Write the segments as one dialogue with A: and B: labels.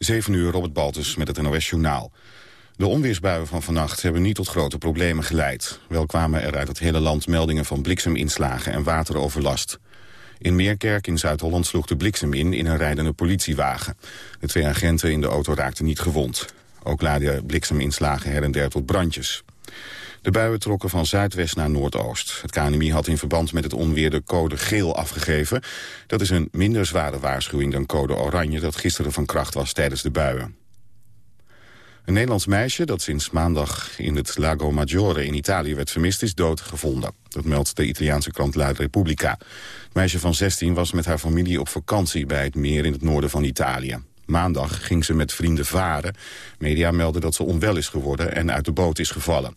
A: 7 uur, Robert Baltus met het NOS Journaal. De onweersbuien van vannacht hebben niet tot grote problemen geleid. Wel kwamen er uit het hele land meldingen van blikseminslagen en wateroverlast. In Meerkerk in Zuid-Holland sloeg de bliksem in in een rijdende politiewagen. De twee agenten in de auto raakten niet gewond. Ook laadden blikseminslagen her en der tot brandjes. De buien trokken van zuidwest naar noordoost. Het KNMI had in verband met het onweer de code geel afgegeven. Dat is een minder zware waarschuwing dan code oranje... dat gisteren van kracht was tijdens de buien. Een Nederlands meisje dat sinds maandag in het Lago Maggiore in Italië werd vermist is dood gevonden. Dat meldt de Italiaanse krant La Repubblica. Het meisje van 16 was met haar familie op vakantie bij het meer in het noorden van Italië. Maandag ging ze met vrienden varen. Media melden dat ze onwel is geworden en uit de boot is gevallen.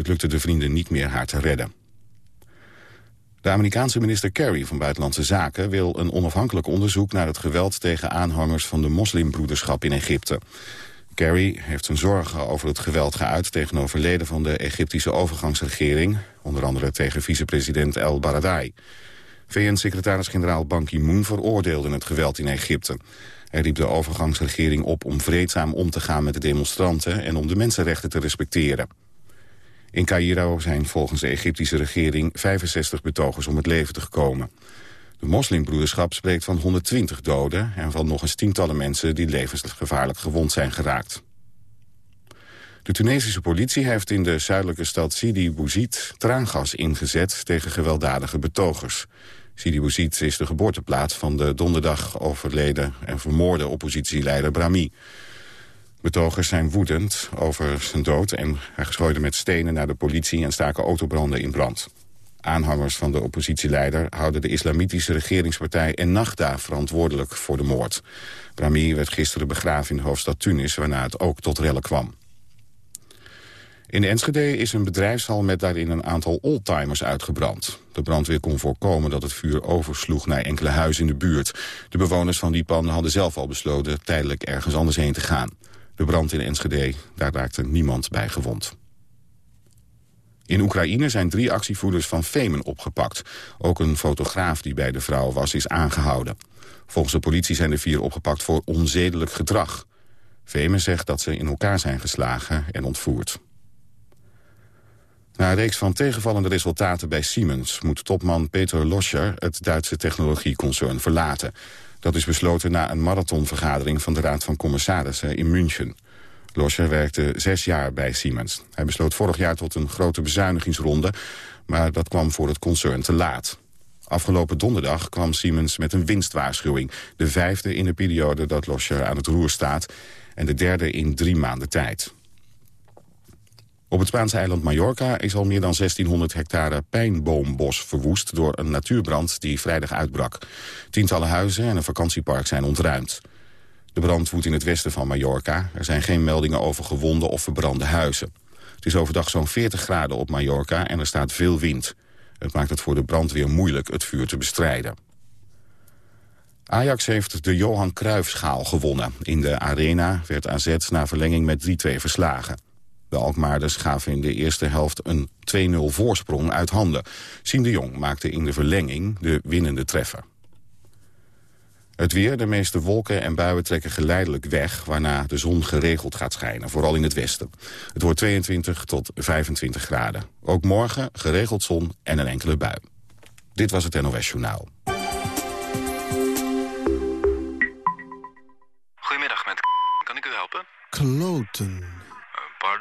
A: Het lukte de vrienden niet meer haar te redden. De Amerikaanse minister Kerry van Buitenlandse Zaken wil een onafhankelijk onderzoek naar het geweld tegen aanhangers van de moslimbroederschap in Egypte. Kerry heeft zijn zorgen over het geweld geuit tegenover leden van de Egyptische overgangsregering, onder andere tegen vicepresident El Baradei. VN-secretaris-generaal Ban Ki-moon veroordeelde het geweld in Egypte. Hij riep de overgangsregering op om vreedzaam om te gaan met de demonstranten en om de mensenrechten te respecteren. In Cairo zijn volgens de Egyptische regering 65 betogers om het leven te gekomen. De moslimbroederschap spreekt van 120 doden... en van nog eens tientallen mensen die levensgevaarlijk gewond zijn geraakt. De Tunesische politie heeft in de zuidelijke stad Sidi Bouzid traangas ingezet tegen gewelddadige betogers. Sidi Bouzid is de geboorteplaats van de donderdag overleden en vermoorde oppositieleider Brahmi. Betogers zijn woedend over zijn dood en gooiden met stenen naar de politie en staken autobranden in brand. Aanhangers van de oppositieleider houden de islamitische regeringspartij Ennahda verantwoordelijk voor de moord. Brahmi werd gisteren begraven in de hoofdstad Tunis, waarna het ook tot rellen kwam. In Enschede is een bedrijfshal met daarin een aantal oldtimers uitgebrand. De brandweer kon voorkomen dat het vuur oversloeg naar enkele huizen in de buurt. De bewoners van die panden hadden zelf al besloten tijdelijk ergens anders heen te gaan. De brand in Enschede, daar raakte niemand bij gewond. In Oekraïne zijn drie actievoerders van Femen opgepakt. Ook een fotograaf die bij de vrouw was, is aangehouden. Volgens de politie zijn de vier opgepakt voor onzedelijk gedrag. Femen zegt dat ze in elkaar zijn geslagen en ontvoerd. Na een reeks van tegenvallende resultaten bij Siemens... moet topman Peter Loscher het Duitse technologieconcern verlaten. Dat is besloten na een marathonvergadering van de Raad van Commissarissen in München. Loscher werkte zes jaar bij Siemens. Hij besloot vorig jaar tot een grote bezuinigingsronde... maar dat kwam voor het concern te laat. Afgelopen donderdag kwam Siemens met een winstwaarschuwing. De vijfde in de periode dat Loscher aan het roer staat... en de derde in drie maanden tijd. Op het Spaanse eiland Mallorca is al meer dan 1600 hectare pijnboombos verwoest... door een natuurbrand die vrijdag uitbrak. Tientallen huizen en een vakantiepark zijn ontruimd. De brand woedt in het westen van Mallorca. Er zijn geen meldingen over gewonden of verbrande huizen. Het is overdag zo'n 40 graden op Mallorca en er staat veel wind. Het maakt het voor de brandweer moeilijk het vuur te bestrijden. Ajax heeft de Johan Cruijffschaal gewonnen. In de arena werd AZ na verlenging met 3-2 verslagen. De Alkmaarders gaven in de eerste helft een 2-0 voorsprong uit handen. Siem de Jong maakte in de verlenging de winnende treffer. Het weer, de meeste wolken en buien trekken geleidelijk weg... waarna de zon geregeld gaat schijnen, vooral in het westen. Het wordt 22 tot 25 graden. Ook morgen geregeld zon en een enkele bui. Dit was het NOS Journaal.
B: Goedemiddag, met kan ik u helpen?
C: Kloten.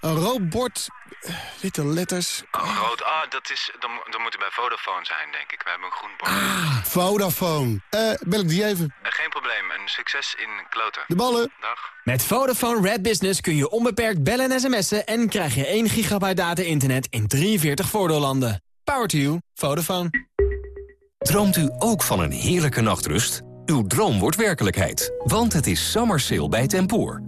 C: Een rood bord, eh, witte letters.
B: Oh, rood. Ah, dat is... Dan, dan moet u bij Vodafone zijn, denk ik. We hebben een groen bord.
C: Ah, Vodafone. Eh, bel ik die even.
B: Eh, geen probleem. Een succes in kloten.
C: De ballen.
B: Dag.
D: Met Vodafone Red Business kun je onbeperkt bellen en sms'en... en krijg je 1 gigabyte data-internet in 43 voordeellanden. Power to you. Vodafone.
E: Droomt u ook van een heerlijke nachtrust? Uw droom wordt werkelijkheid, want het is summer sale bij Tempoor.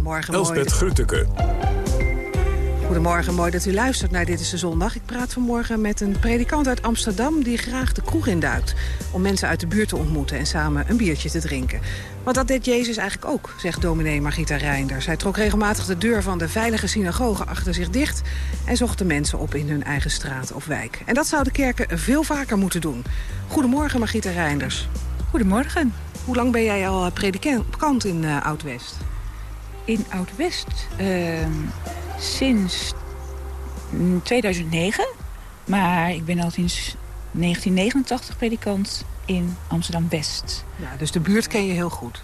F: Goedemorgen, mooi.
G: Grütke.
F: Goedemorgen, mooi dat u luistert naar Dit is de Zondag. Ik praat vanmorgen met een predikant uit Amsterdam... die graag de kroeg induikt om mensen uit de buurt te ontmoeten... en samen een biertje te drinken. Want dat deed Jezus eigenlijk ook, zegt dominee Margita Reinders. Hij trok regelmatig de deur van de veilige synagoge achter zich dicht... en zocht de mensen op in hun eigen straat of wijk. En dat zouden kerken veel vaker moeten doen. Goedemorgen, Margita Reinders.
H: Goedemorgen.
F: Hoe lang ben jij al predikant in uh, Oud-West?
H: In Oud-West uh, sinds 2009. Maar ik ben al sinds 1989 predikant in Amsterdam-West.
F: Ja, dus de buurt ken je heel goed?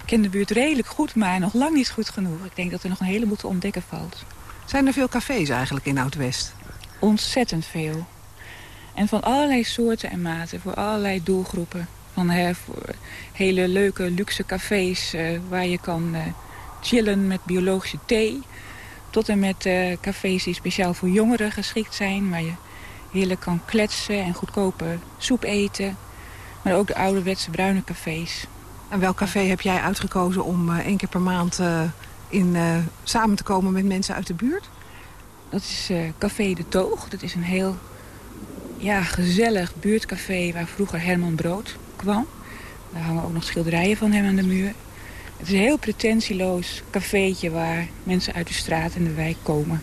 H: Ik ken de buurt redelijk goed, maar nog lang niet goed genoeg. Ik denk dat er nog een heleboel te ontdekken valt.
F: Zijn er veel cafés eigenlijk in Oud-West?
H: Ontzettend veel. En van allerlei soorten en maten, voor allerlei doelgroepen. Van hè, hele leuke, luxe cafés uh, waar je kan uh, chillen met biologische thee. Tot en met uh, cafés die speciaal voor jongeren geschikt zijn. Waar je heerlijk kan kletsen en goedkope soep eten. Maar ook de ouderwetse bruine cafés.
F: En welk café heb jij uitgekozen om uh, één keer per maand uh, in, samen te komen met mensen uit de buurt?
H: Dat is Café de Toog. Dat is een heel ja, gezellig buurtcafé waar vroeger Herman Brood kwam. Daar hangen ook nog schilderijen van hem aan de muur. Het is een heel pretentieloos cafeetje waar mensen uit de straat en de wijk komen.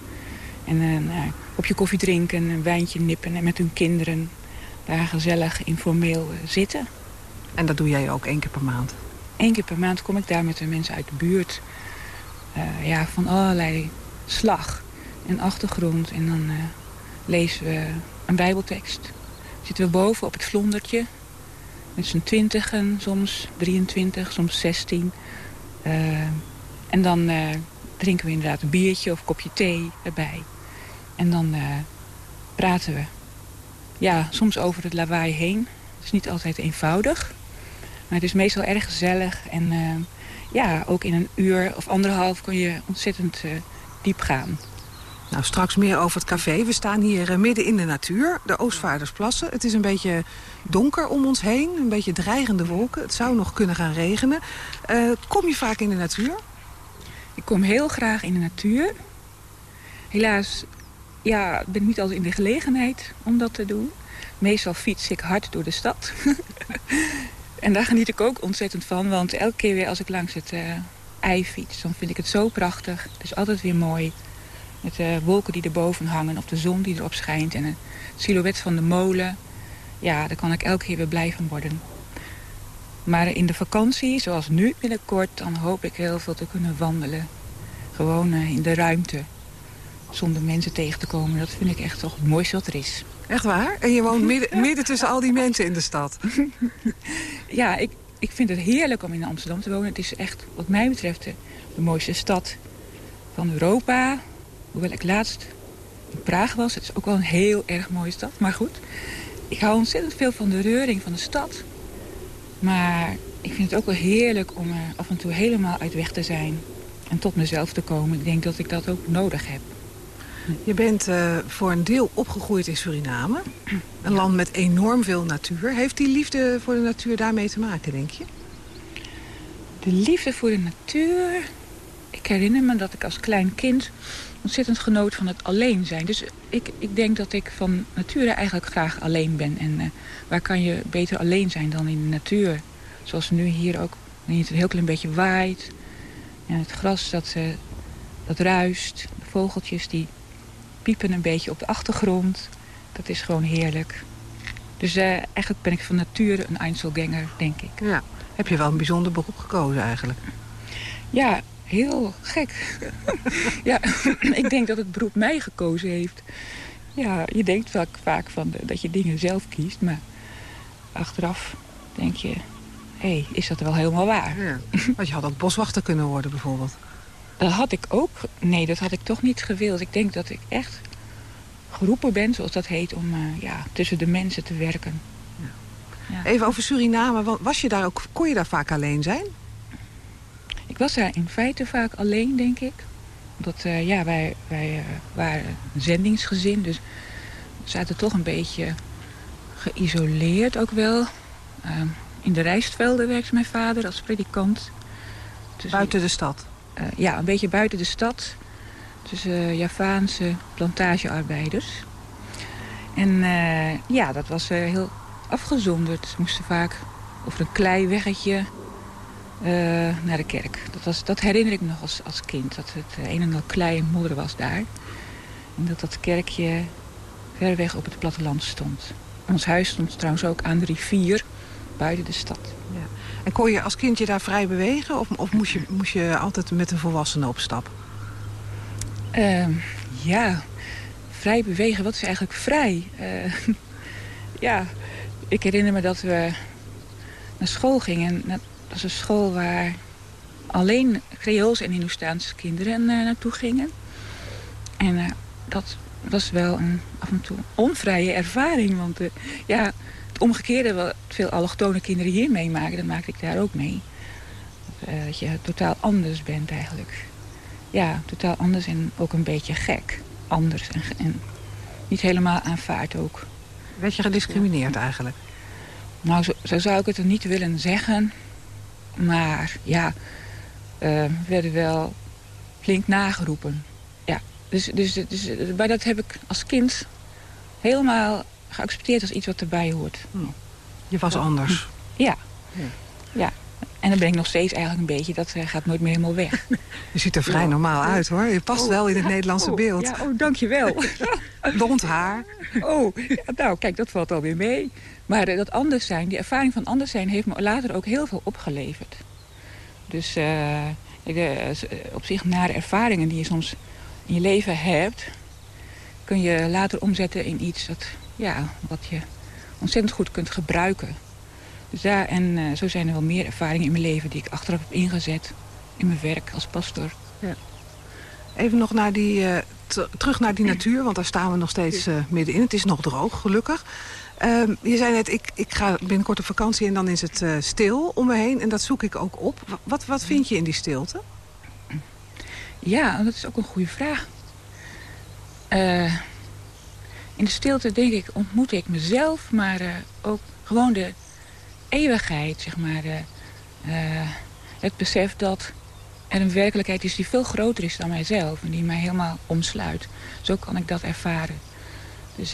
H: En een uh, kopje koffie drinken, een wijntje nippen en met hun kinderen daar gezellig informeel uh, zitten.
F: En dat doe jij ook één keer per maand?
H: Eén keer per maand kom ik daar met de mensen uit de buurt. Uh, ja, van allerlei slag en achtergrond. En dan lezen we een bijbeltekst. Zitten we boven op het vlondertje met z'n twintigen, soms 23, soms 16. Uh, en dan uh, drinken we inderdaad een biertje of een kopje thee erbij. En dan uh, praten we. Ja, soms over het lawaai heen. Het is niet altijd eenvoudig. Maar het is meestal erg gezellig. En ja, ook in een uur of anderhalf kun je ontzettend diep gaan.
F: Nou, straks meer over het café. We staan hier uh, midden in de natuur, de Oostvaardersplassen. Het is een beetje donker om ons heen, een beetje dreigende wolken. Het zou nog kunnen gaan regenen. Uh, kom je vaak in de natuur?
H: Ik kom heel graag in de natuur. Helaas ja, ben ik niet altijd in de gelegenheid om dat te doen. Meestal fiets ik hard door de stad. en daar geniet ik ook ontzettend van. Want elke keer weer als ik langs het uh, ei fiets, dan vind ik het zo prachtig. Het is altijd weer mooi. Met de wolken die erboven hangen, of de zon die erop schijnt... en het silhouet van de molen. Ja, daar kan ik elke keer weer blij van worden. Maar in de vakantie, zoals nu binnenkort... dan hoop ik heel veel te kunnen wandelen. Gewoon uh, in de ruimte. Zonder mensen tegen te komen. Dat vind ik echt toch het mooiste wat er is.
F: Echt waar? En je woont midden, midden tussen al die mensen in de stad?
H: ja, ik, ik vind het heerlijk om in Amsterdam te wonen. Het is echt, wat mij betreft, de, de mooiste stad van Europa Hoewel ik laatst in Praag was. Het is ook wel een heel erg mooie stad. Maar goed, ik hou ontzettend veel van de reuring van de stad. Maar ik vind het ook wel heerlijk om er af en toe helemaal uit weg te zijn. En tot mezelf te komen. Ik denk dat ik dat ook nodig heb.
F: Je bent uh, voor een deel opgegroeid in Suriname. Een ja. land met enorm veel natuur. Heeft die liefde voor de natuur daarmee te maken, denk je?
H: De liefde voor de natuur... Ik herinner me dat ik als klein kind ontzettend genoot van het alleen zijn. Dus ik, ik denk dat ik van nature eigenlijk graag alleen ben. En uh, waar kan je beter alleen zijn dan in de natuur? Zoals nu hier ook, wanneer het een heel klein beetje waait. En het gras dat, uh, dat ruist. De vogeltjes die piepen een beetje op de achtergrond. Dat is gewoon heerlijk. Dus uh, eigenlijk ben ik van nature een Einzelganger, denk ik.
F: Ja. Heb je wel een bijzonder beroep gekozen eigenlijk?
H: Ja, heel gek. ja, ik denk dat het beroep mij gekozen heeft. Ja, je denkt vaak, vaak van de, dat je dingen zelf kiest, maar achteraf denk je... hé, hey, is dat wel helemaal waar?
F: Ja. Want je had ook boswachter kunnen worden bijvoorbeeld.
H: Dat had ik ook. Nee, dat had ik toch niet gewild. Ik denk dat ik echt geroepen ben, zoals dat heet, om uh, ja, tussen de mensen te werken.
F: Ja. Ja. Even over Suriname. Was je daar ook, kon je daar vaak alleen zijn?
H: Ik was daar in feite vaak alleen, denk ik. Omdat uh, ja, wij, wij uh, waren een zendingsgezin, dus we zaten toch een beetje geïsoleerd ook wel. Uh, in de rijstvelden werkte mijn vader als predikant.
F: Dus buiten de stad?
H: Ja, een beetje buiten de stad. Tussen Javaanse plantagearbeiders. En ja, dat was heel afgezonderd. Ze moesten vaak over een kleiweggetje naar de kerk. Dat, was, dat herinner ik me nog als, als kind. Dat het een en al klei en modder was daar. En dat dat kerkje ver weg op het platteland stond. Ons huis stond trouwens ook aan de rivier buiten de stad.
F: Ja. En kon je als kindje daar vrij bewegen? Of, of moest, je, moest je altijd met een volwassene op stap?
H: Uh, ja, vrij bewegen. Wat is eigenlijk vrij? Uh, ja, ik herinner me dat we naar school gingen. Dat was een school waar alleen Creools en Hindoestaanse kinderen uh, naartoe gingen. En uh, dat was wel een af en toe onvrije ervaring. Want uh, ja, het omgekeerde wat veel allochtone kinderen hier meemaken... dat maak ik daar ook mee. Dat je totaal anders bent eigenlijk. Ja, totaal anders en ook een beetje gek. Anders en, en niet helemaal aanvaard ook.
F: Werd je gediscrimineerd eigenlijk?
H: Nou, zo, zo, zou ik het er niet willen zeggen. Maar ja, uh, we werden wel flink nageroepen. Dus, dus, dus, maar dat heb ik als kind helemaal geaccepteerd als iets wat erbij hoort.
F: Hm. Je was anders?
H: Ja. ja. ja. En dan ben ik nog steeds eigenlijk een beetje, dat gaat nooit meer helemaal weg.
F: Je ziet er vrij normaal uit hoor. Je past oh, wel in het ja, Nederlandse
H: oh,
F: beeld.
H: Ja, oh, dankjewel.
F: Blond haar.
H: Oh, ja, nou kijk, dat valt alweer mee. Maar uh, dat anders zijn, die ervaring van anders zijn... heeft me later ook heel veel opgeleverd. Dus uh, uh, op zich nare ervaringen die je soms in je leven hebt... kun je later omzetten in iets dat, ja, wat je ontzettend goed kunt gebruiken. Dus daar, en uh, zo zijn er wel meer ervaringen in mijn leven die ik achteraf heb ingezet. In mijn werk als pastor.
F: Ja. Even nog naar die, uh, terug naar die natuur, want daar staan we nog steeds middenin. Het is nog droog, gelukkig. Uh, je zei net, ik, ik ga binnenkort op vakantie en dan is het stil om me heen. En dat zoek ik ook op. Wat, wat vind je in die stilte?
H: Ja, dat is ook een goede vraag. Uh, in de stilte, denk ik, ontmoet ik mezelf, maar uh, ook gewoon de eeuwigheid, zeg maar. Het besef dat er een werkelijkheid is die veel groter is dan mijzelf en die mij helemaal omsluit. Zo kan ik dat ervaren. Dus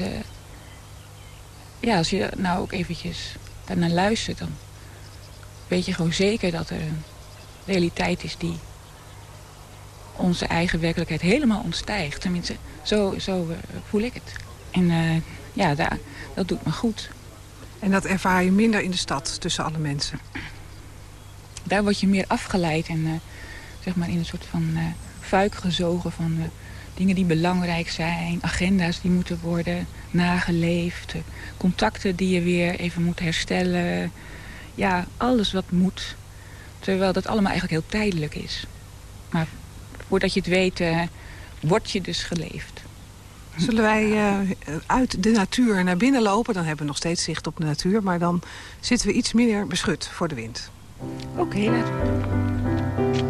H: ja, als je nou ook eventjes daarnaar luistert, dan weet je gewoon zeker dat er een realiteit is die onze eigen werkelijkheid helemaal ontstijgt. Tenminste, zo, zo uh, voel ik het. En uh, ja, daar, dat doet me goed.
F: En dat ervaar je minder in de stad, tussen alle mensen?
H: Daar word je meer afgeleid en uh, zeg maar in een soort van fuik gezogen van dingen die belangrijk zijn, agenda's die moeten worden nageleefd, contacten die je weer even moet herstellen. Ja, alles wat moet. Terwijl dat allemaal eigenlijk heel tijdelijk is. Maar voordat je het weet, uh, word je dus geleefd.
F: Zullen wij uh, uit de natuur naar binnen lopen? Dan hebben we nog steeds zicht op de natuur. Maar dan zitten we iets minder beschut voor de wind.
H: Oké, okay, laten we.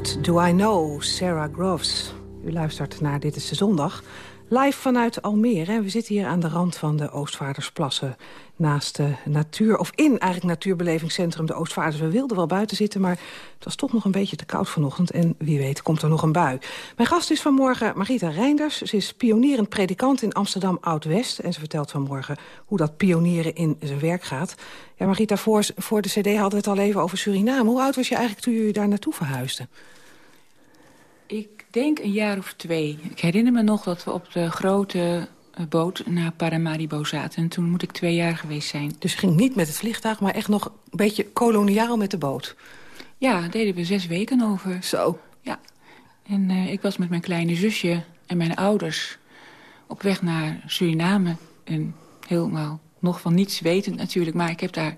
I: What Do I Know,
F: Sarah Groves. U luistert naar Dit is de Zondag. Live vanuit Almere. We zitten hier aan de rand van de Oostvaardersplassen. Naast de natuur, of in eigenlijk natuurbelevingscentrum de Oostvaarders. We wilden wel buiten zitten, maar het was toch nog een beetje te koud vanochtend. En wie weet komt er nog een bui. Mijn gast is vanmorgen Marita Reinders. Ze is pionierend predikant in Amsterdam Oud-West. En ze vertelt vanmorgen hoe dat pionieren in zijn werk gaat. Ja, Marita, voor, voor de cd hadden we het al even over Suriname. Hoe oud was je eigenlijk toen jullie daar naartoe verhuisden?
H: Ik denk een jaar of twee. Ik herinner me nog dat we op de grote boot naar Paramaribo zaten. En toen moet ik twee jaar geweest zijn.
F: Dus je ging niet met het vliegtuig, maar echt nog een beetje koloniaal met de boot.
H: Ja, daar deden we zes weken over.
F: Zo.
H: Ja. En eh, ik was met mijn kleine zusje en mijn ouders op weg naar Suriname. En helemaal nog van niets wetend natuurlijk. Maar ik heb daar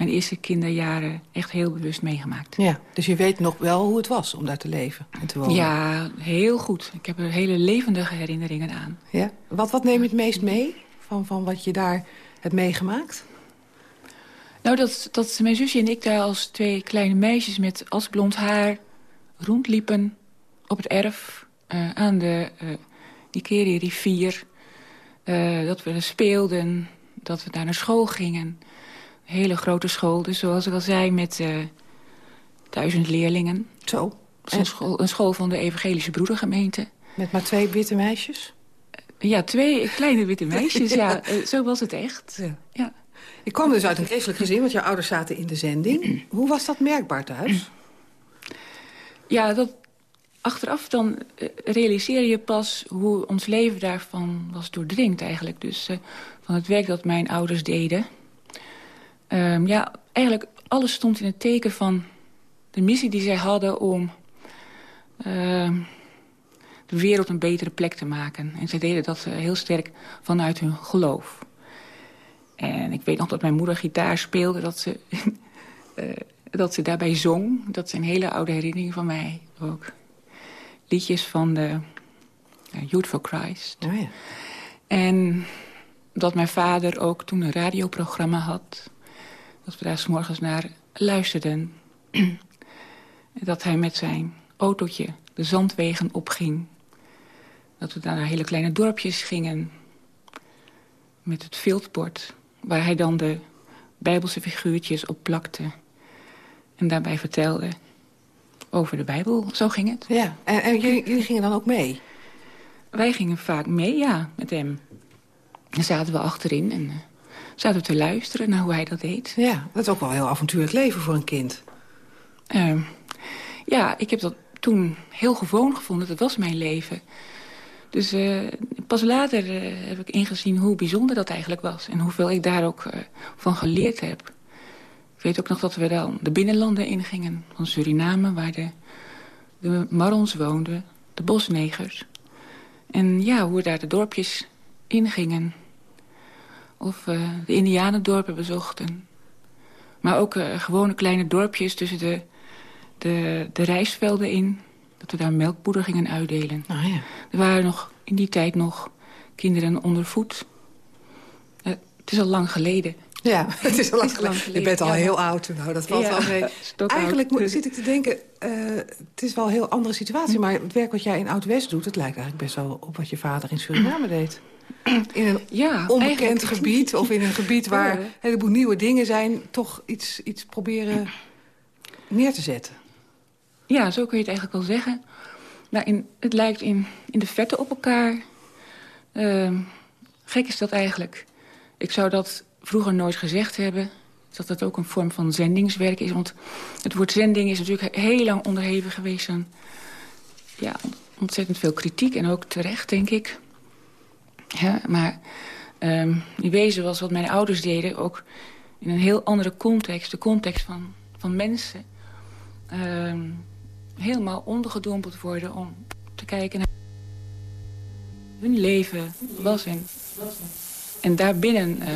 H: mijn eerste kinderjaren echt heel bewust meegemaakt.
F: Ja, dus je weet nog wel hoe het was om daar te leven en te wonen.
H: Ja, heel goed. Ik heb er hele levendige herinneringen aan.
F: Ja? Wat, wat neem je het meest mee van, van wat je daar hebt meegemaakt?
H: Nou, dat, dat mijn zusje en ik daar als twee kleine meisjes met asblond haar rondliepen op het erf eh, aan de uh, Nikeri-rivier. Uh, dat we speelden, dat we daar naar school gingen. Hele grote school, dus zoals ik al zei, met uh, duizend leerlingen.
F: Zo.
H: Een school, een school van de Evangelische Broedergemeente.
F: Met maar twee witte meisjes?
H: Ja, twee kleine witte meisjes, ja. ja zo was het echt.
F: Ja.
H: ja.
F: Ik kwam dus uit een christelijk gezin, want jouw ouders zaten in de zending. Hoe was dat merkbaar thuis?
H: Ja, dat, achteraf dan uh, realiseer je pas hoe ons leven daarvan was doordringd eigenlijk. Dus uh, van het werk dat mijn ouders deden. Ehm, ja, eigenlijk alles stond in het teken van de missie die zij hadden om ehm, de wereld een betere plek te maken. En zij deden dat eh, heel sterk vanuit hun geloof. En ik weet nog dat mijn moeder gitaar speelde, dat ze, eh, dat ze daarbij zong. Dat zijn hele oude herinneringen van mij ook. Liedjes van de Youth for Christ.
F: Oh ja.
H: En dat mijn vader ook toen een radioprogramma had. Dat we daar s morgens naar luisterden. dat hij met zijn autootje de zandwegen opging. Dat we daar naar hele kleine dorpjes gingen. Met het viltbord. Waar hij dan de bijbelse figuurtjes op plakte. En daarbij vertelde over de Bijbel. Zo ging het.
F: Ja, en, en jullie, jullie gingen dan ook mee?
H: Wij gingen vaak mee, ja, met hem. Dan zaten we achterin en uh, zaten we te luisteren naar hoe hij dat deed.
F: Ja, dat is ook wel een heel avontuurlijk leven voor een kind.
H: Uh, ja, ik heb dat toen heel gewoon gevonden. Dat was mijn leven. Dus uh, pas later heb ik ingezien hoe bijzonder dat eigenlijk was. En hoeveel ik daar ook van geleerd heb. Ik weet ook nog dat we dan de binnenlanden ingingen. Van Suriname, waar de, de Marons woonden. De bosnegers. En ja, hoe daar de dorpjes ingingen. Of uh, de indianendorpen bezochten. Maar ook uh, gewone kleine dorpjes tussen de, de, de rijstvelden in. Dat we daar melkpoeder gingen uitdelen.
F: Oh, ja.
H: Er waren nog in die tijd nog kinderen onder voet. Uh, het is al lang geleden.
F: Ja, het is al lang, geleden. Je bent al
H: Ja,
F: heel oud. Nou, dat valt
H: Ja,
F: wel mee. Eigenlijk moet- zit ik te denken, eh, het is wel een heel andere situatie. Maar het werk wat jij in Oud-West doet... het lijkt eigenlijk best wel op wat je vader in Suriname deed. In een
H: Ja,
F: onbekend
H: eigenlijk-
F: gebied of in een gebied waar een heleboel nieuwe dingen zijn... toch iets, iets proberen neer te zetten.
H: Ja, zo kun je het eigenlijk wel zeggen. Nou, in, het lijkt in, in de verte op elkaar. Ehm, gek is dat eigenlijk. Ik zou dat vroeger nooit gezegd hebben. Dat dat ook een vorm van zendingswerk is. Want het woord zending is natuurlijk heel lang onderhevig geweest aan ja, ontzettend veel kritiek. En ook terecht, denk ik. Ja, maar ehm in wezen was wat mijn ouders deden ook in een heel andere context. De context van, van mensen. Ehm, helemaal ondergedompeld worden om te kijken naar hun leven was en, en daarbinnen... eh,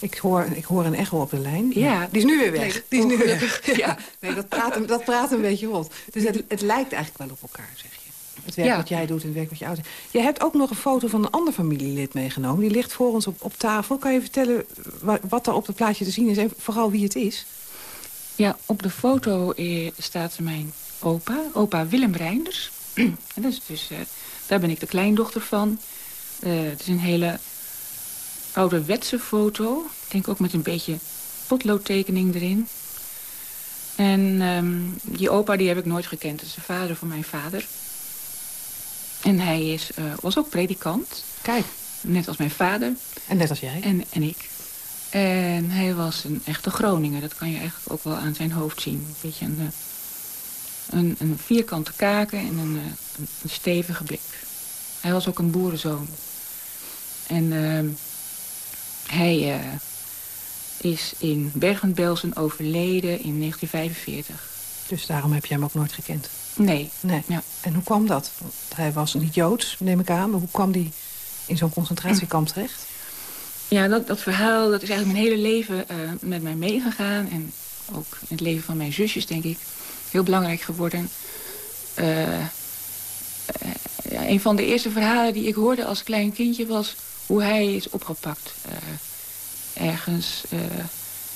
F: Ik hoor, ik hoor een echo op de lijn.
H: Ja.
F: Die is nu weer weg.
H: Nee,
F: Die is nu weer weg.
H: Ja.
F: Nee, dat praat, een- dat praat een beetje rond. Dus het, het lijkt eigenlijk wel op elkaar, zeg je. Het werk
H: Ja.
F: wat jij doet en het werk wat je ouders... Je hebt ook nog een foto van een ander familielid meegenomen. Die ligt voor ons op, op tafel. Kan je vertellen wa- wat er op het plaatje te zien is en vooral wie het is?
H: Ja, op de foto eh, staat mijn opa, opa Willem Reinders. en dat is dus, eh, daar ben ik de kleindochter van. Eh, het is een hele ouderwetse foto. Ik denk ook met een beetje potloodtekening erin. En ehm, die opa die heb ik nooit gekend. Dat is de vader van mijn vader. En hij is, eh, was ook predikant.
F: Kijk,
H: Net als mijn vader.
F: en net als jij.
H: En, en ik. En hij was een echte Groninger. Dat kan je eigenlijk ook wel aan zijn hoofd zien. Een beetje een, eh, een, een vierkante kaken en een, eh, een, een stevige blik. Hij was ook een boerenzoon. En ehm, hij is in Bergen-Belsen overleden in 1945.
F: Dus daarom heb je hem ook nooit gekend.
H: Nee,
F: Nee.
H: Ja.
F: En hoe kwam dat? Want hij was niet Joods, neem ik aan. Maar hoe kwam hij in zo'n concentratiekamp terecht?
H: Ja, dat, dat verhaal dat is eigenlijk mijn hele leven eh, met mij meegegaan. En ook in het leven van mijn zusjes, denk ik. Heel belangrijk geworden. Eh, ja, een van de eerste verhalen die ik hoorde als klein kindje was... hoe hij is opgepakt. ergens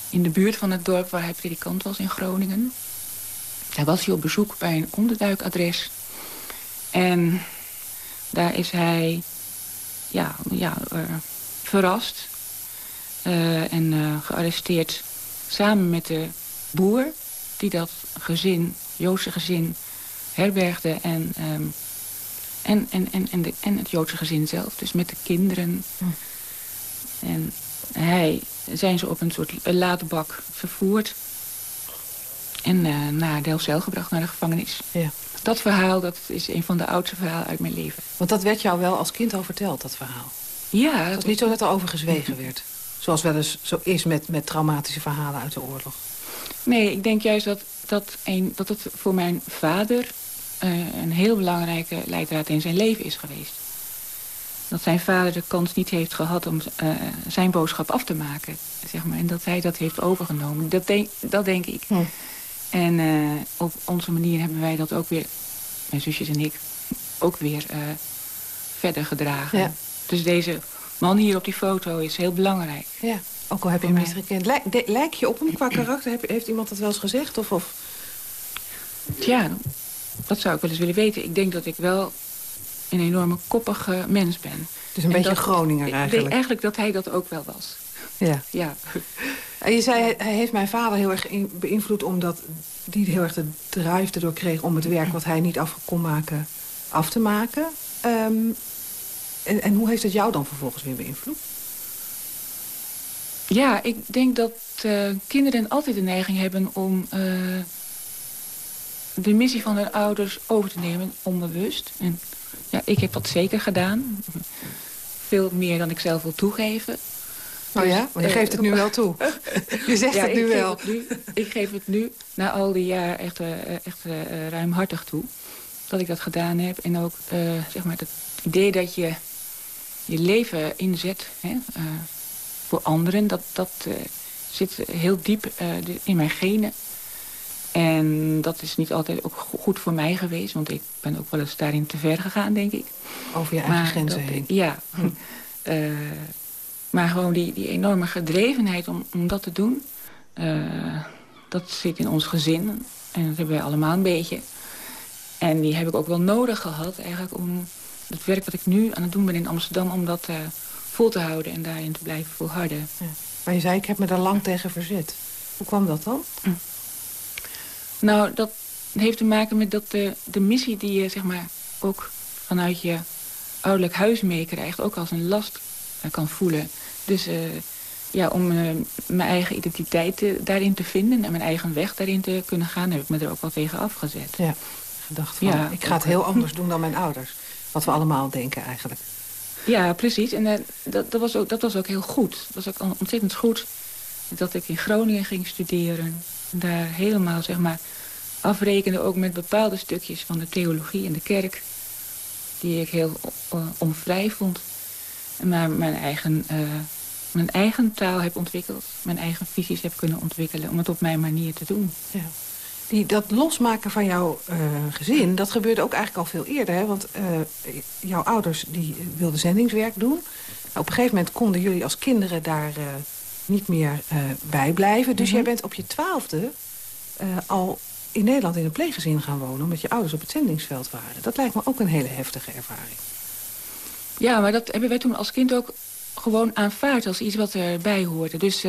H: in de buurt van het dorp waar hij predikant was in Groningen. Daar was hij op bezoek bij een onderduikadres. En daar is hij ja, ja, eh, verrast eh, en eh, gearresteerd samen met de boer die dat gezin, Joodse gezin, herbergde en, ehm, en, en, en, en, de, en het Joodse gezin zelf, dus met de kinderen. En hij zijn ze op een soort laadbak vervoerd en eh, naar Delfzijl gebracht, naar de gevangenis.
F: Ja.
H: Dat verhaal dat is een van de oudste verhalen uit mijn leven.
F: Want dat werd jou wel als kind al verteld, dat verhaal.
H: Ja,
F: Het was niet zo dat er over gezwegen werd. Zoals wel eens zo is met, met traumatische verhalen uit de oorlog.
H: Nee, ik denk juist dat, dat, een, dat het voor mijn vader... Uh, een heel belangrijke leidraad in zijn leven is geweest. Dat zijn vader de kans niet heeft gehad om uh, zijn boodschap af te maken. Zeg maar, en dat hij dat heeft overgenomen. Dat denk, dat denk ik.
F: Hm.
H: En uh, op onze manier hebben wij dat ook weer... mijn zusjes en ik ook weer verder gedragen.
F: Ja.
H: Dus deze man hier op die foto is heel belangrijk.
F: Ja, ook al heb je hem niet gekend. Lijk, de, lijk je op hem qua karakter? Heb, heeft iemand dat wel eens gezegd? Of, of?
H: Ja, dat zou ik wel eens willen weten. Ik denk dat ik wel een enorme koppige mens ben.
F: Dus een en beetje
H: dat,
F: Groninger
H: Ik
F: eigenlijk.
H: denk eigenlijk dat hij dat ook wel was.
F: Ja.
H: ja.
F: Je zei, hij heeft mijn vader heel erg beïnvloed... omdat die heel erg de drive erdoor kreeg om het werk wat hij niet af kon maken, af te maken. Um, en, hoe heeft het jou dan vervolgens weer beïnvloed?
H: Ja, ik denk dat uh, kinderen altijd de neiging hebben om uh, de missie van hun ouders over te nemen, onbewust. En ja, ik heb dat zeker gedaan. Veel meer dan ik zelf wil toegeven.
F: Oh ja? Maar je geeft het nu wel toe. Je zegt
H: ja,
F: het nu
H: ik
F: wel.
H: Geef het nu, ik geef het nu, na al die jaar, echt, uh, echt uh, ruimhartig toe. Dat ik dat gedaan heb. En ook, uh, zeg maar, het idee dat je je leven inzet hè, voor anderen... dat, dat zit heel diep in mijn genen. En dat is niet altijd ook goed voor mij geweest. Want ik ben ook wel eens daarin te ver gegaan, denk ik.
F: Over je eigen
H: maar
F: grenzen
H: dat,
F: heen.
H: Ja. Hm. Maar gewoon die, die enorme gedrevenheid om, om dat te doen... Uh, dat zit in ons gezin. En dat hebben wij allemaal een beetje. En die heb ik ook wel nodig gehad eigenlijk om het werk wat ik nu aan het doen ben in Amsterdam... om dat uh, vol te houden en daarin te blijven volharden.
F: Ja. Maar je zei, ik heb me daar lang tegen verzet. Hoe kwam dat dan?
H: Hm. Nou, dat heeft te maken met dat de, de missie die je zeg maar, ook vanuit je ouderlijk huis meekrijgt... ook als een last uh, kan voelen. Dus uh, ja, om uh, mijn eigen identiteit daarin te vinden... en mijn eigen weg daarin te kunnen gaan... heb ik me er ook wel tegen afgezet.
F: Ja, gedacht van,
H: Ja,
F: ik ga het heel anders doen dan mijn ouders. Wat we allemaal denken eigenlijk.
H: Ja, precies. En uh, dat, dat, was ook, dat was ook heel goed. Het was ook ontzettend goed dat ik in Groningen ging studeren. Daar helemaal, zeg maar, afrekende ook met bepaalde stukjes van de theologie en de kerk. Die ik heel onvrij vond. Maar mijn eigen, uh, mijn eigen taal heb ontwikkeld. Mijn eigen visies heb kunnen ontwikkelen. Om het op mijn manier te doen.
F: Ja. Die, dat losmaken van jouw uh, gezin, dat gebeurde ook eigenlijk al veel eerder. Hè? Want uh, jouw ouders die wilden zendingswerk doen. Nou, op een gegeven moment konden jullie als kinderen daar uh, niet meer bij blijven. Dus
H: Mhm.
F: jij bent op je twaalfde al in Nederland in een pleeggezin gaan wonen... omdat je ouders op het zendingsveld waren. Dat lijkt me ook een hele heftige ervaring.
H: Ja, maar dat hebben wij toen als kind ook gewoon aanvaard als iets wat erbij hoorde. Dus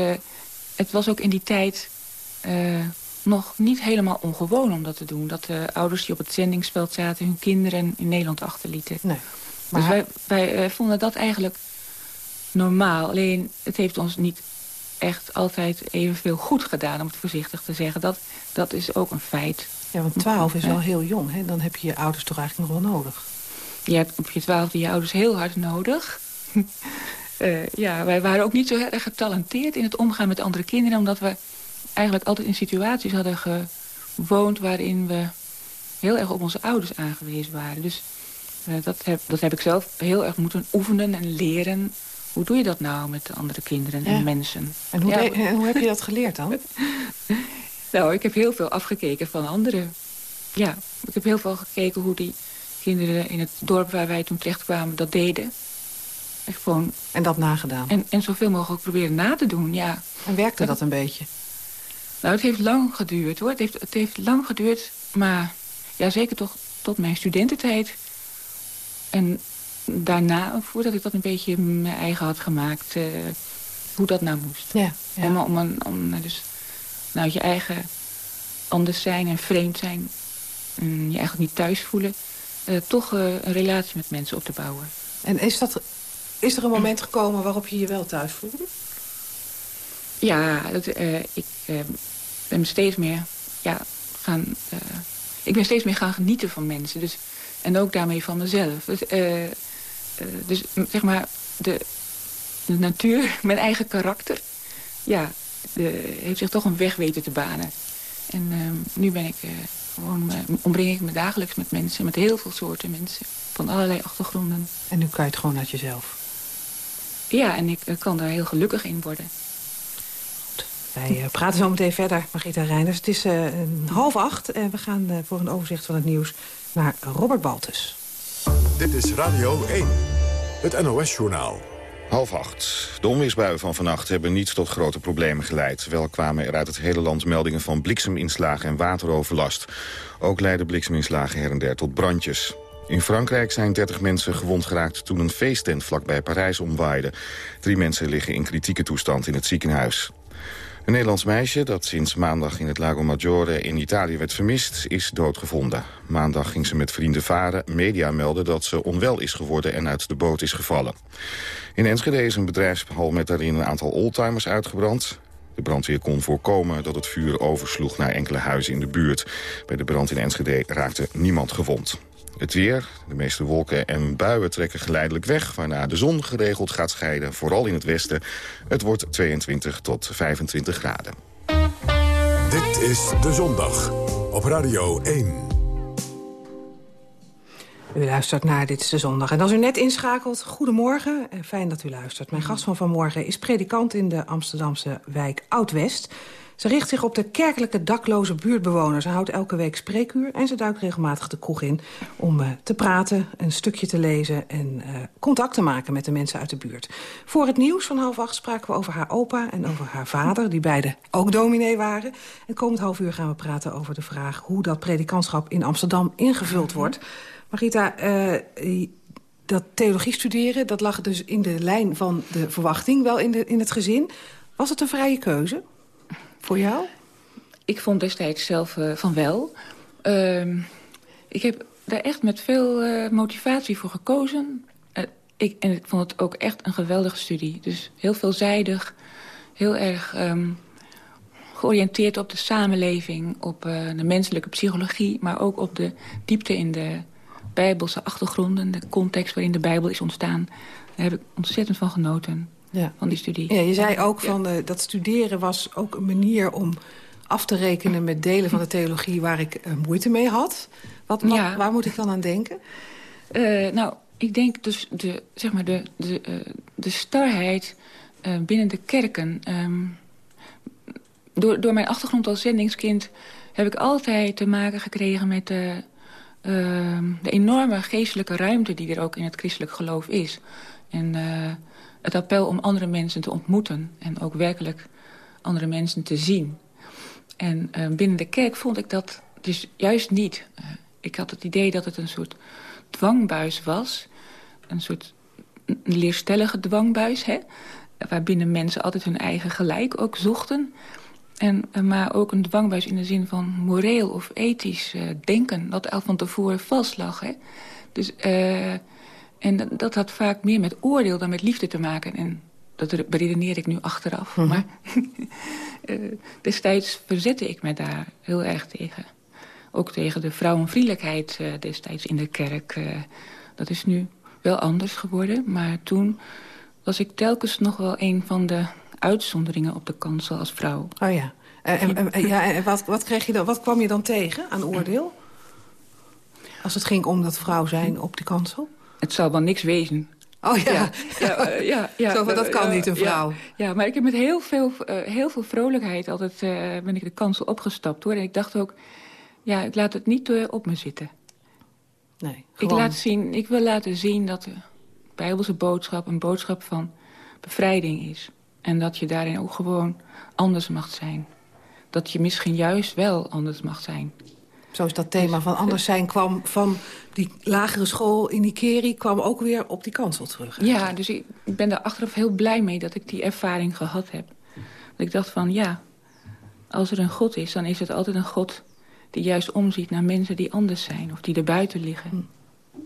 H: het was ook in die tijd nog niet helemaal ongewoon om dat te doen. Dat de ouders die op het zendingsveld zaten hun kinderen in Nederland achterlieten.
F: Nee.
H: Maar dus wij, wij uh, vonden dat eigenlijk normaal. Alleen het heeft ons niet echt altijd evenveel goed gedaan, om het voorzichtig te zeggen. Dat, dat is ook een feit.
F: Ja, want twaalf is wel heel jong. Hè? Dan heb je je ouders toch eigenlijk nog wel nodig.
H: Je hebt op je twaalfde je ouders heel hard nodig. uh, ja, wij waren ook niet zo erg getalenteerd in het omgaan met andere kinderen... omdat we eigenlijk altijd in situaties hadden gewoond... waarin we heel erg op onze ouders aangewezen waren. Dus uh, dat, heb, dat heb ik zelf heel erg moeten oefenen en leren. Hoe doe je dat nou met de andere kinderen en mensen?
F: En hoe,
H: ja,
F: de, en hoe heb je dat geleerd dan?
H: nou, ik heb heel veel afgekeken van anderen. Ja, ik heb heel veel gekeken hoe die kinderen in het dorp waar wij toen terechtkwamen dat deden. Echt gewoon,
F: en dat nagedaan?
H: En, en zoveel mogelijk proberen na te doen, ja.
F: En werkte dat, dat een beetje?
H: Nou, het heeft lang geduurd, hoor. Het heeft, het heeft lang geduurd, maar ja, zeker toch tot mijn studententijd. En daarna, voordat ik dat een beetje mijn eigen had gemaakt, uh, hoe dat nou moest.
F: Ja, ja.
H: Om, om, een, om dus nou, je eigen anders zijn en vreemd zijn, en je eigenlijk niet thuis voelen, uh, toch uh, een relatie met mensen op te bouwen.
F: En is, dat, is er een moment gekomen waarop je je wel thuis voelde?
H: Ja, dat, uh, ik uh, ben steeds meer ja, gaan... Uh, ik ben steeds meer gaan genieten van mensen. Dus, en ook daarmee van mezelf. Dus, dus zeg maar, de, de natuur, mijn eigen karakter... ja, de, heeft zich toch een weg weten te banen. En ehm, nu ben ik uh, gewoon, uh, omring ik me dagelijks met mensen, met heel veel soorten mensen. Van allerlei achtergronden.
F: En nu kan je het gewoon uit jezelf?
H: Ja, en ik kan daar heel gelukkig in worden.
F: Wij uh, praten zo meteen verder, Margita Reinders. Het is half acht en we gaan voor een overzicht van het nieuws naar Robert Baltus.
G: Dit is Radio 1, het NOS-journaal.
A: Half acht. De onweersbuien van vannacht hebben niet tot grote problemen geleid. Wel kwamen er uit het hele land meldingen van blikseminslagen en wateroverlast. Ook leidden blikseminslagen her en der tot brandjes. In Frankrijk zijn 30 mensen gewond geraakt toen een feesttent vlakbij Parijs omwaaide. Drie mensen liggen in kritieke toestand in het ziekenhuis. Een Nederlands meisje dat sinds maandag in het Lago Maggiore in Italië werd vermist, is doodgevonden. Maandag ging ze met vrienden varen. Media melden dat ze onwel is geworden en uit de boot is gevallen. In Enschede is een bedrijfshal met daarin een aantal oldtimers uitgebrand. De brandweer kon voorkomen dat het vuur oversloeg naar enkele huizen in de buurt. Bij de brand in Enschede raakte niemand gewond. Het weer, de meeste wolken en buien trekken geleidelijk weg... waarna de zon geregeld gaat scheiden, vooral in het westen. Het wordt 22 tot 25 graden.
G: Dit is De Zondag op Radio 1.
F: U luistert naar Dit is de Zondag. En als u net inschakelt, goedemorgen. En fijn dat u luistert. Mijn gast van vanmorgen is predikant in de Amsterdamse wijk Oud-West. Ze richt zich op de kerkelijke dakloze buurtbewoners. Ze houdt elke week spreekuur en ze duikt regelmatig de kroeg in... om uh, te praten, een stukje te lezen en uh, contact te maken met de mensen uit de buurt. Voor het nieuws van half acht spraken we over haar opa en over haar vader... die beide ook dominee waren. En komend half uur gaan we praten over de vraag... hoe dat predikantschap in Amsterdam ingevuld wordt... Marita, uh, dat theologie studeren, dat lag dus in de lijn van de verwachting, wel in, de, in het gezin. Was het een vrije keuze voor jou?
H: Ik vond destijds zelf uh, van wel. Uh, ik heb daar echt met veel uh, motivatie voor gekozen. ik, en ik vond het ook echt een geweldige studie. Dus heel veelzijdig, heel erg um, georiënteerd op de samenleving... op de menselijke psychologie, maar ook op de diepte in de bijbelse achtergronden... de context waarin de Bijbel is ontstaan. Daar heb ik ontzettend van genoten, ja. van die studie.
F: Ja, je zei ook van uh, dat studeren was ook een manier om af te rekenen... met delen van de theologie waar ik uh, moeite mee had. Wat, wat ja. Waar moet ik dan aan denken?
H: Uh, nou, ik denk dus de, zeg maar de, de, de starheid binnen de kerken... Um, door, door mijn achtergrond als zendingskind heb ik altijd te maken gekregen met... de uh, de enorme geestelijke ruimte die er ook in het christelijk geloof is. En het appel om andere mensen te ontmoeten en ook werkelijk andere mensen te zien. En uh, binnen de kerk vond ik dat dus juist niet. Uh, ik had het idee dat het een soort dwangbuis was. Een soort leerstellige dwangbuis, hè? waarbinnen mensen altijd hun eigen gelijk ook zochten... En, eh, maar ook een dwangbuis in de zin van moreel of ethisch denken... dat al van tevoren vast lag. Hè? Dus, en dat had vaak meer met oordeel dan met liefde te maken. En dat beredeneer ik nu achteraf. Mm -hmm. Maar uh, destijds verzette ik me daar heel erg tegen. Ook tegen de vrouwenvriendelijkheid destijds in de kerk. dat is nu wel anders geworden. Maar toen was ik telkens nog wel een van de uitzonderingen op de kansel als vrouw.
F: Oh ja. En, en, ja, en wat, wat, kreeg je dan, wat kwam je dan tegen aan oordeel? Als het ging om dat vrouw zijn op de kansel?
H: Het zou wel niks wezen.
F: Oh ja.
H: Ja, ja, ja, ja
F: Zo, dat kan niet, een vrouw.
H: Ja, maar ik heb met heel veel, uh, heel veel vrolijkheid altijd uh, ben ik de kansel opgestapt. hoor. En ik dacht ook, ja, ik laat het niet uh, op me zitten.
F: Nee,
H: ik, laat zien, ik wil laten zien dat de Bijbelse boodschap een boodschap van bevrijding is. En dat je daarin ook gewoon anders mag zijn. Dat je misschien juist wel anders mag zijn.
F: Zo is dat thema van anders zijn kwam van die lagere school in Ikeri... kwam ook weer op die kansel terug.
H: Eigenlijk. Ja, dus ik ben daar achteraf heel blij mee dat ik die ervaring gehad heb. Dat ik dacht van ja, als er een God is... dan is het altijd een God die juist omziet naar mensen die anders zijn... of die er buiten liggen. Hm.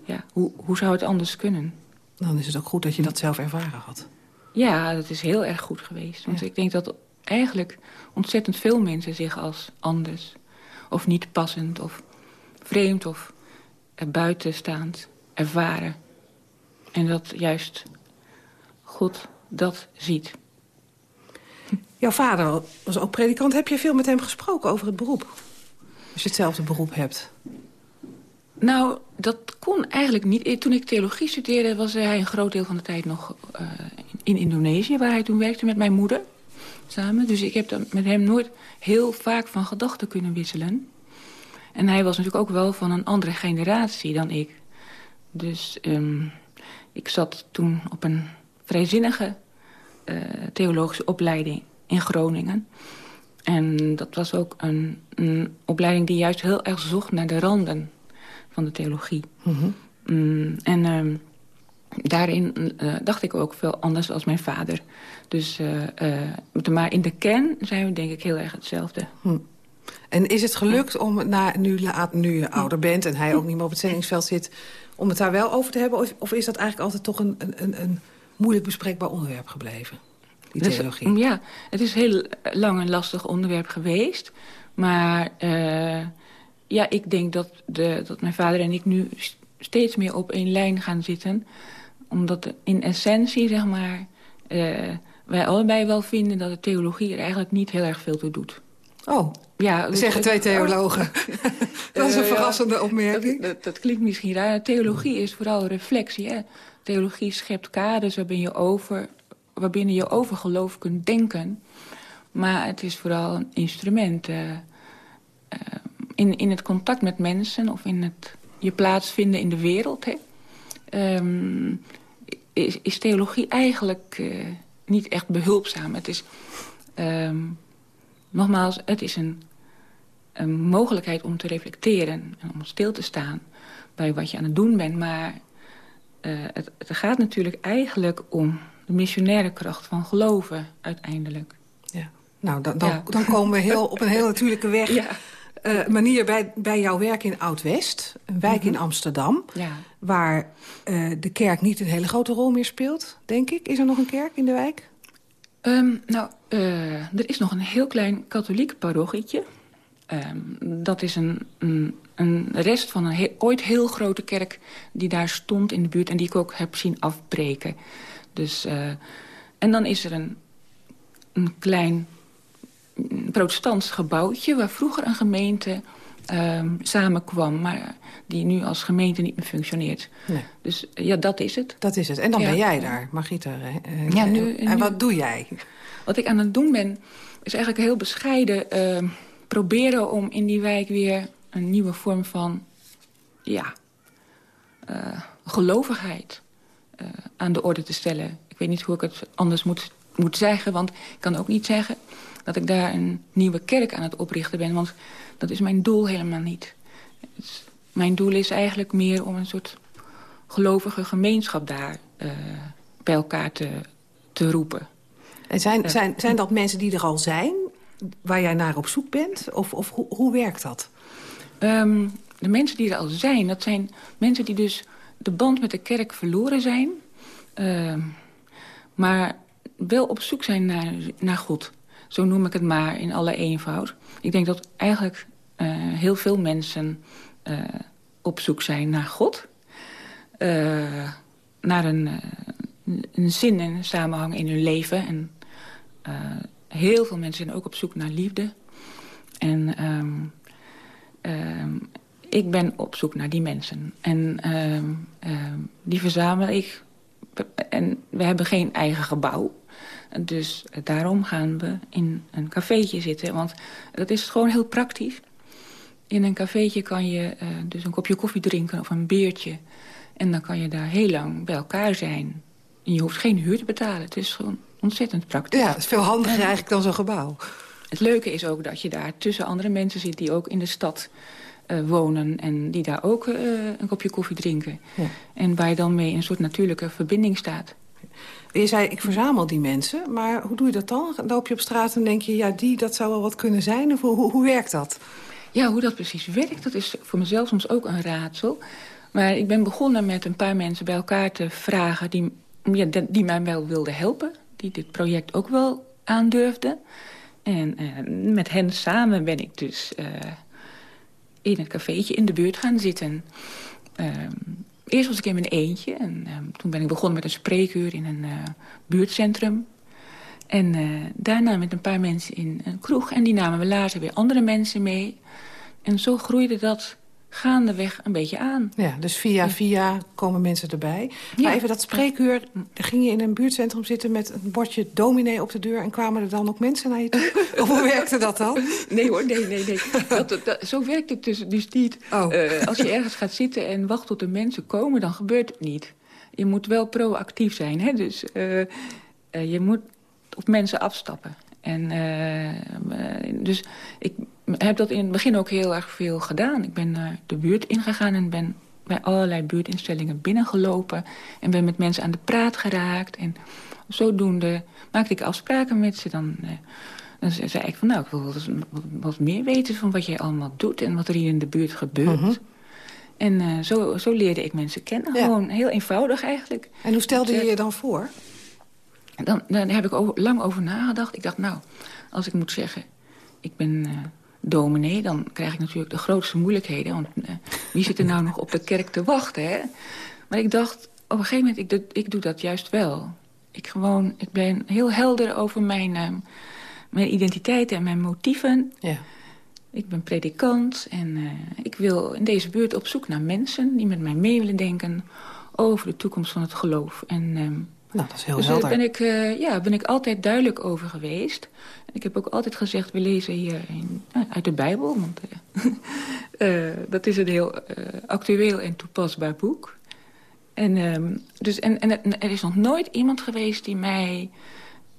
H: Ja, hoe, hoe zou het anders kunnen?
F: Dan is het ook goed dat je dat zelf ervaren had.
H: Ja, dat is heel erg goed geweest. Want ja. ik denk dat eigenlijk ontzettend veel mensen zich als anders... of niet passend of vreemd of buitenstaand ervaren. En dat juist God dat ziet.
F: Jouw vader was ook predikant. Heb je veel met hem gesproken over het beroep? Als je hetzelfde beroep hebt.
H: Nou, dat kon eigenlijk niet. Toen ik theologie studeerde was hij een groot deel van de tijd nog uh, in Indonesië... waar hij toen werkte met mijn moeder samen. Dus ik heb dan met hem nooit heel vaak van gedachten kunnen wisselen. En hij was natuurlijk ook wel van een andere generatie dan ik. Dus um, ik zat toen op een vrijzinnige uh, theologische opleiding in Groningen. En dat was ook een, een, opleiding die juist heel erg zocht naar de randen van de theologie. Mm -hmm. mm, en uh, daarin uh, dacht ik ook veel anders als mijn vader. Dus, uh, maar in de kern zijn we denk ik heel erg hetzelfde.
F: Hm. En is het gelukt om, na, nu, nu je ouder bent... en hij ook niet meer op het zendingsveld zit... om het daar wel over te hebben? Of, of is dat eigenlijk altijd toch een, een, een moeilijk bespreekbaar onderwerp gebleven? Die theologie.
H: Dus, ja, het is heel lang een lastig onderwerp geweest. Maar uh, ja, ik denk dat, de, dat mijn vader en ik nu steeds meer op één lijn gaan zitten. Omdat in essentie, zeg maar... Uh, wij allebei wel vinden dat de theologie er eigenlijk niet heel erg veel toe doet.
F: Oh, ja, dus zeggen twee theologen. dat is een verrassende opmerking.
H: Dat, dat, dat, klinkt misschien raar. Theologie is vooral reflectie. Hè? Theologie schept kaders waarbinnen je over, waarbinnen je over geloof kunt denken. Maar het is vooral een instrument. Uh, uh, in, in het contact met mensen of in het je plaatsvinden in de wereld... Hè? Um, is, is, theologie eigenlijk uh, niet echt behulpzaam. Het is... Um, nogmaals, het is een, een, mogelijkheid om te reflecteren... en om stil te staan bij wat je aan het doen bent. Maar uh, het, het, gaat natuurlijk eigenlijk om de missionaire kracht van geloven uiteindelijk.
F: Ja. Nou, dan, dan, ja. dan komen we heel, op een heel natuurlijke weg... Ja. Uh, manier bij, bij jouw werk in Oud-West, een wijk mm -hmm. in Amsterdam...
H: Ja.
F: waar uh, de kerk niet een hele grote rol meer speelt, denk ik. Is er nog een kerk in de wijk?
H: Um, nou, uh, er is nog een heel klein katholiek parochietje. Um, dat is een, een, een, rest van een he ooit heel grote kerk die daar stond in de buurt... en die ik ook heb zien afbreken. Dus, en dan is er een, een klein protestants gebouwtje... waar vroeger een gemeente um, samenkwam... maar die nu als gemeente niet meer functioneert.
F: Nee.
H: Dus ja, dat is het.
F: Dat is het. En dan ja. ben jij daar, Margriet. Uh,
H: ja, nu,
F: en
H: nu,
F: wat doe jij?
H: Wat ik aan het doen ben, is eigenlijk heel bescheiden... Uh, proberen om in die wijk weer een nieuwe vorm van... ja, uh, gelovigheid aan de orde te stellen. Ik weet niet hoe ik het anders moet, moet zeggen, want ik kan ook niet zeggen dat ik daar een nieuwe kerk aan het oprichten ben. Want dat is mijn doel helemaal niet. Het, mijn doel is eigenlijk meer om een soort gelovige gemeenschap daar uh, bij elkaar te, te roepen.
F: En zijn, zijn, zijn dat mensen die er al zijn, waar jij naar op zoek bent? Of, of hoe, hoe werkt dat?
H: Um, de mensen die er al zijn, dat zijn mensen die dus de band met de kerk verloren zijn. Uh, maar wel op zoek zijn naar, naar God. Zo noem ik het maar in alle eenvoud. Ik denk dat eigenlijk uh, heel veel mensen uh, op zoek zijn naar God. Uh, naar een, een zin en samenhang in hun leven. En heel veel mensen zijn ook op zoek naar liefde. En um, um, ik ben op zoek naar die mensen. En um, die verzamel ik. En we hebben geen eigen gebouw. Dus daarom gaan we in een cafeetje zitten. Want dat is gewoon heel praktisch. In een cafeetje kan je uh, dus een kopje koffie drinken of een beertje. En dan kan je daar heel lang bij elkaar zijn. En je hoeft geen huur te betalen. Het is gewoon ontzettend praktisch.
F: Ja, het is veel handiger eigenlijk dan zo'n gebouw.
H: Het leuke is ook dat je daar tussen andere mensen zit... die ook in de stad uh, wonen en die daar ook uh, een kopje koffie drinken. Ja. En waar je dan mee in een soort natuurlijke verbinding staat.
F: Je zei, ik verzamel die mensen, maar hoe doe je dat dan? Loop je op straat en denk je, ja, die, dat zou wel wat kunnen zijn? Hoe, hoe werkt dat?
H: Ja, hoe dat precies werkt, dat is voor mezelf soms ook een raadsel. Maar ik ben begonnen met een paar mensen bij elkaar te vragen... die, ja, die mij wel wilden helpen, die dit project ook wel aandurfden. En uh, met hen samen ben ik dus uh, in het cafeetje in de buurt gaan zitten... Uh, eerst was ik in mijn eentje. En ehm, toen ben ik begonnen met een spreekuur in een buurtcentrum. En daarna met een paar mensen in een kroeg. En die namen we later weer andere mensen mee. En zo groeide dat gaandeweg een beetje aan.
F: Ja, dus via via komen mensen erbij. Maar even dat spreekuur, ging je in een buurtcentrum zitten... met een bordje dominee op de deur... en kwamen er dan ook mensen naar je toe? of hoe werkte dat dan?
H: Nee hoor, nee, nee, nee. Dat, zo werkt het dus, dus niet. Oh. Eh, als je ergens gaat zitten en wacht tot de mensen komen... dan gebeurt het niet. Je moet wel proactief zijn. Hè? Dus uh, uh, je moet op mensen afstappen. En dus ik heb dat in het begin ook heel erg veel gedaan. Ik ben naar de buurt ingegaan en ben bij allerlei buurtinstellingen binnengelopen. En ben met mensen aan de praat geraakt. En zodoende maakte ik afspraken met ze. Dan, eh, dan zei ik van nou, ik wil wat, meer weten van wat jij allemaal doet... en wat er hier in de buurt gebeurt. Mhm. En uh, zo, zo leerde ik mensen kennen. Gewoon heel eenvoudig eigenlijk.
F: En hoe stelde je je dan voor?
H: Dan, dan heb ik over, lang over nagedacht. Ik dacht, nou, als ik moet zeggen... ik ben uh, dominee, dan krijg ik natuurlijk de grootste moeilijkheden. Want uh, wie zit er nou nog op de kerk te wachten, hè? Maar ik dacht, op een gegeven moment, ik doe, ik doe dat juist wel. Ik, gewoon, ik ben heel helder over mijn, uh, mijn identiteit en mijn motieven. Ja. Ik ben predikant en uh, ik wil in deze buurt op zoek naar mensen... die met mij mee willen denken over de toekomst van het geloof. En ehm,
F: nou, dat is heel
H: dus
F: helder.
H: daar ben ik, uh, ja, ben ik altijd duidelijk over geweest. Ik heb ook altijd gezegd, we lezen hier in, uh, uit de Bijbel. Want uh, dat is een heel actueel en toepasbaar boek. En, um, dus, en, en er is nog nooit iemand geweest die mij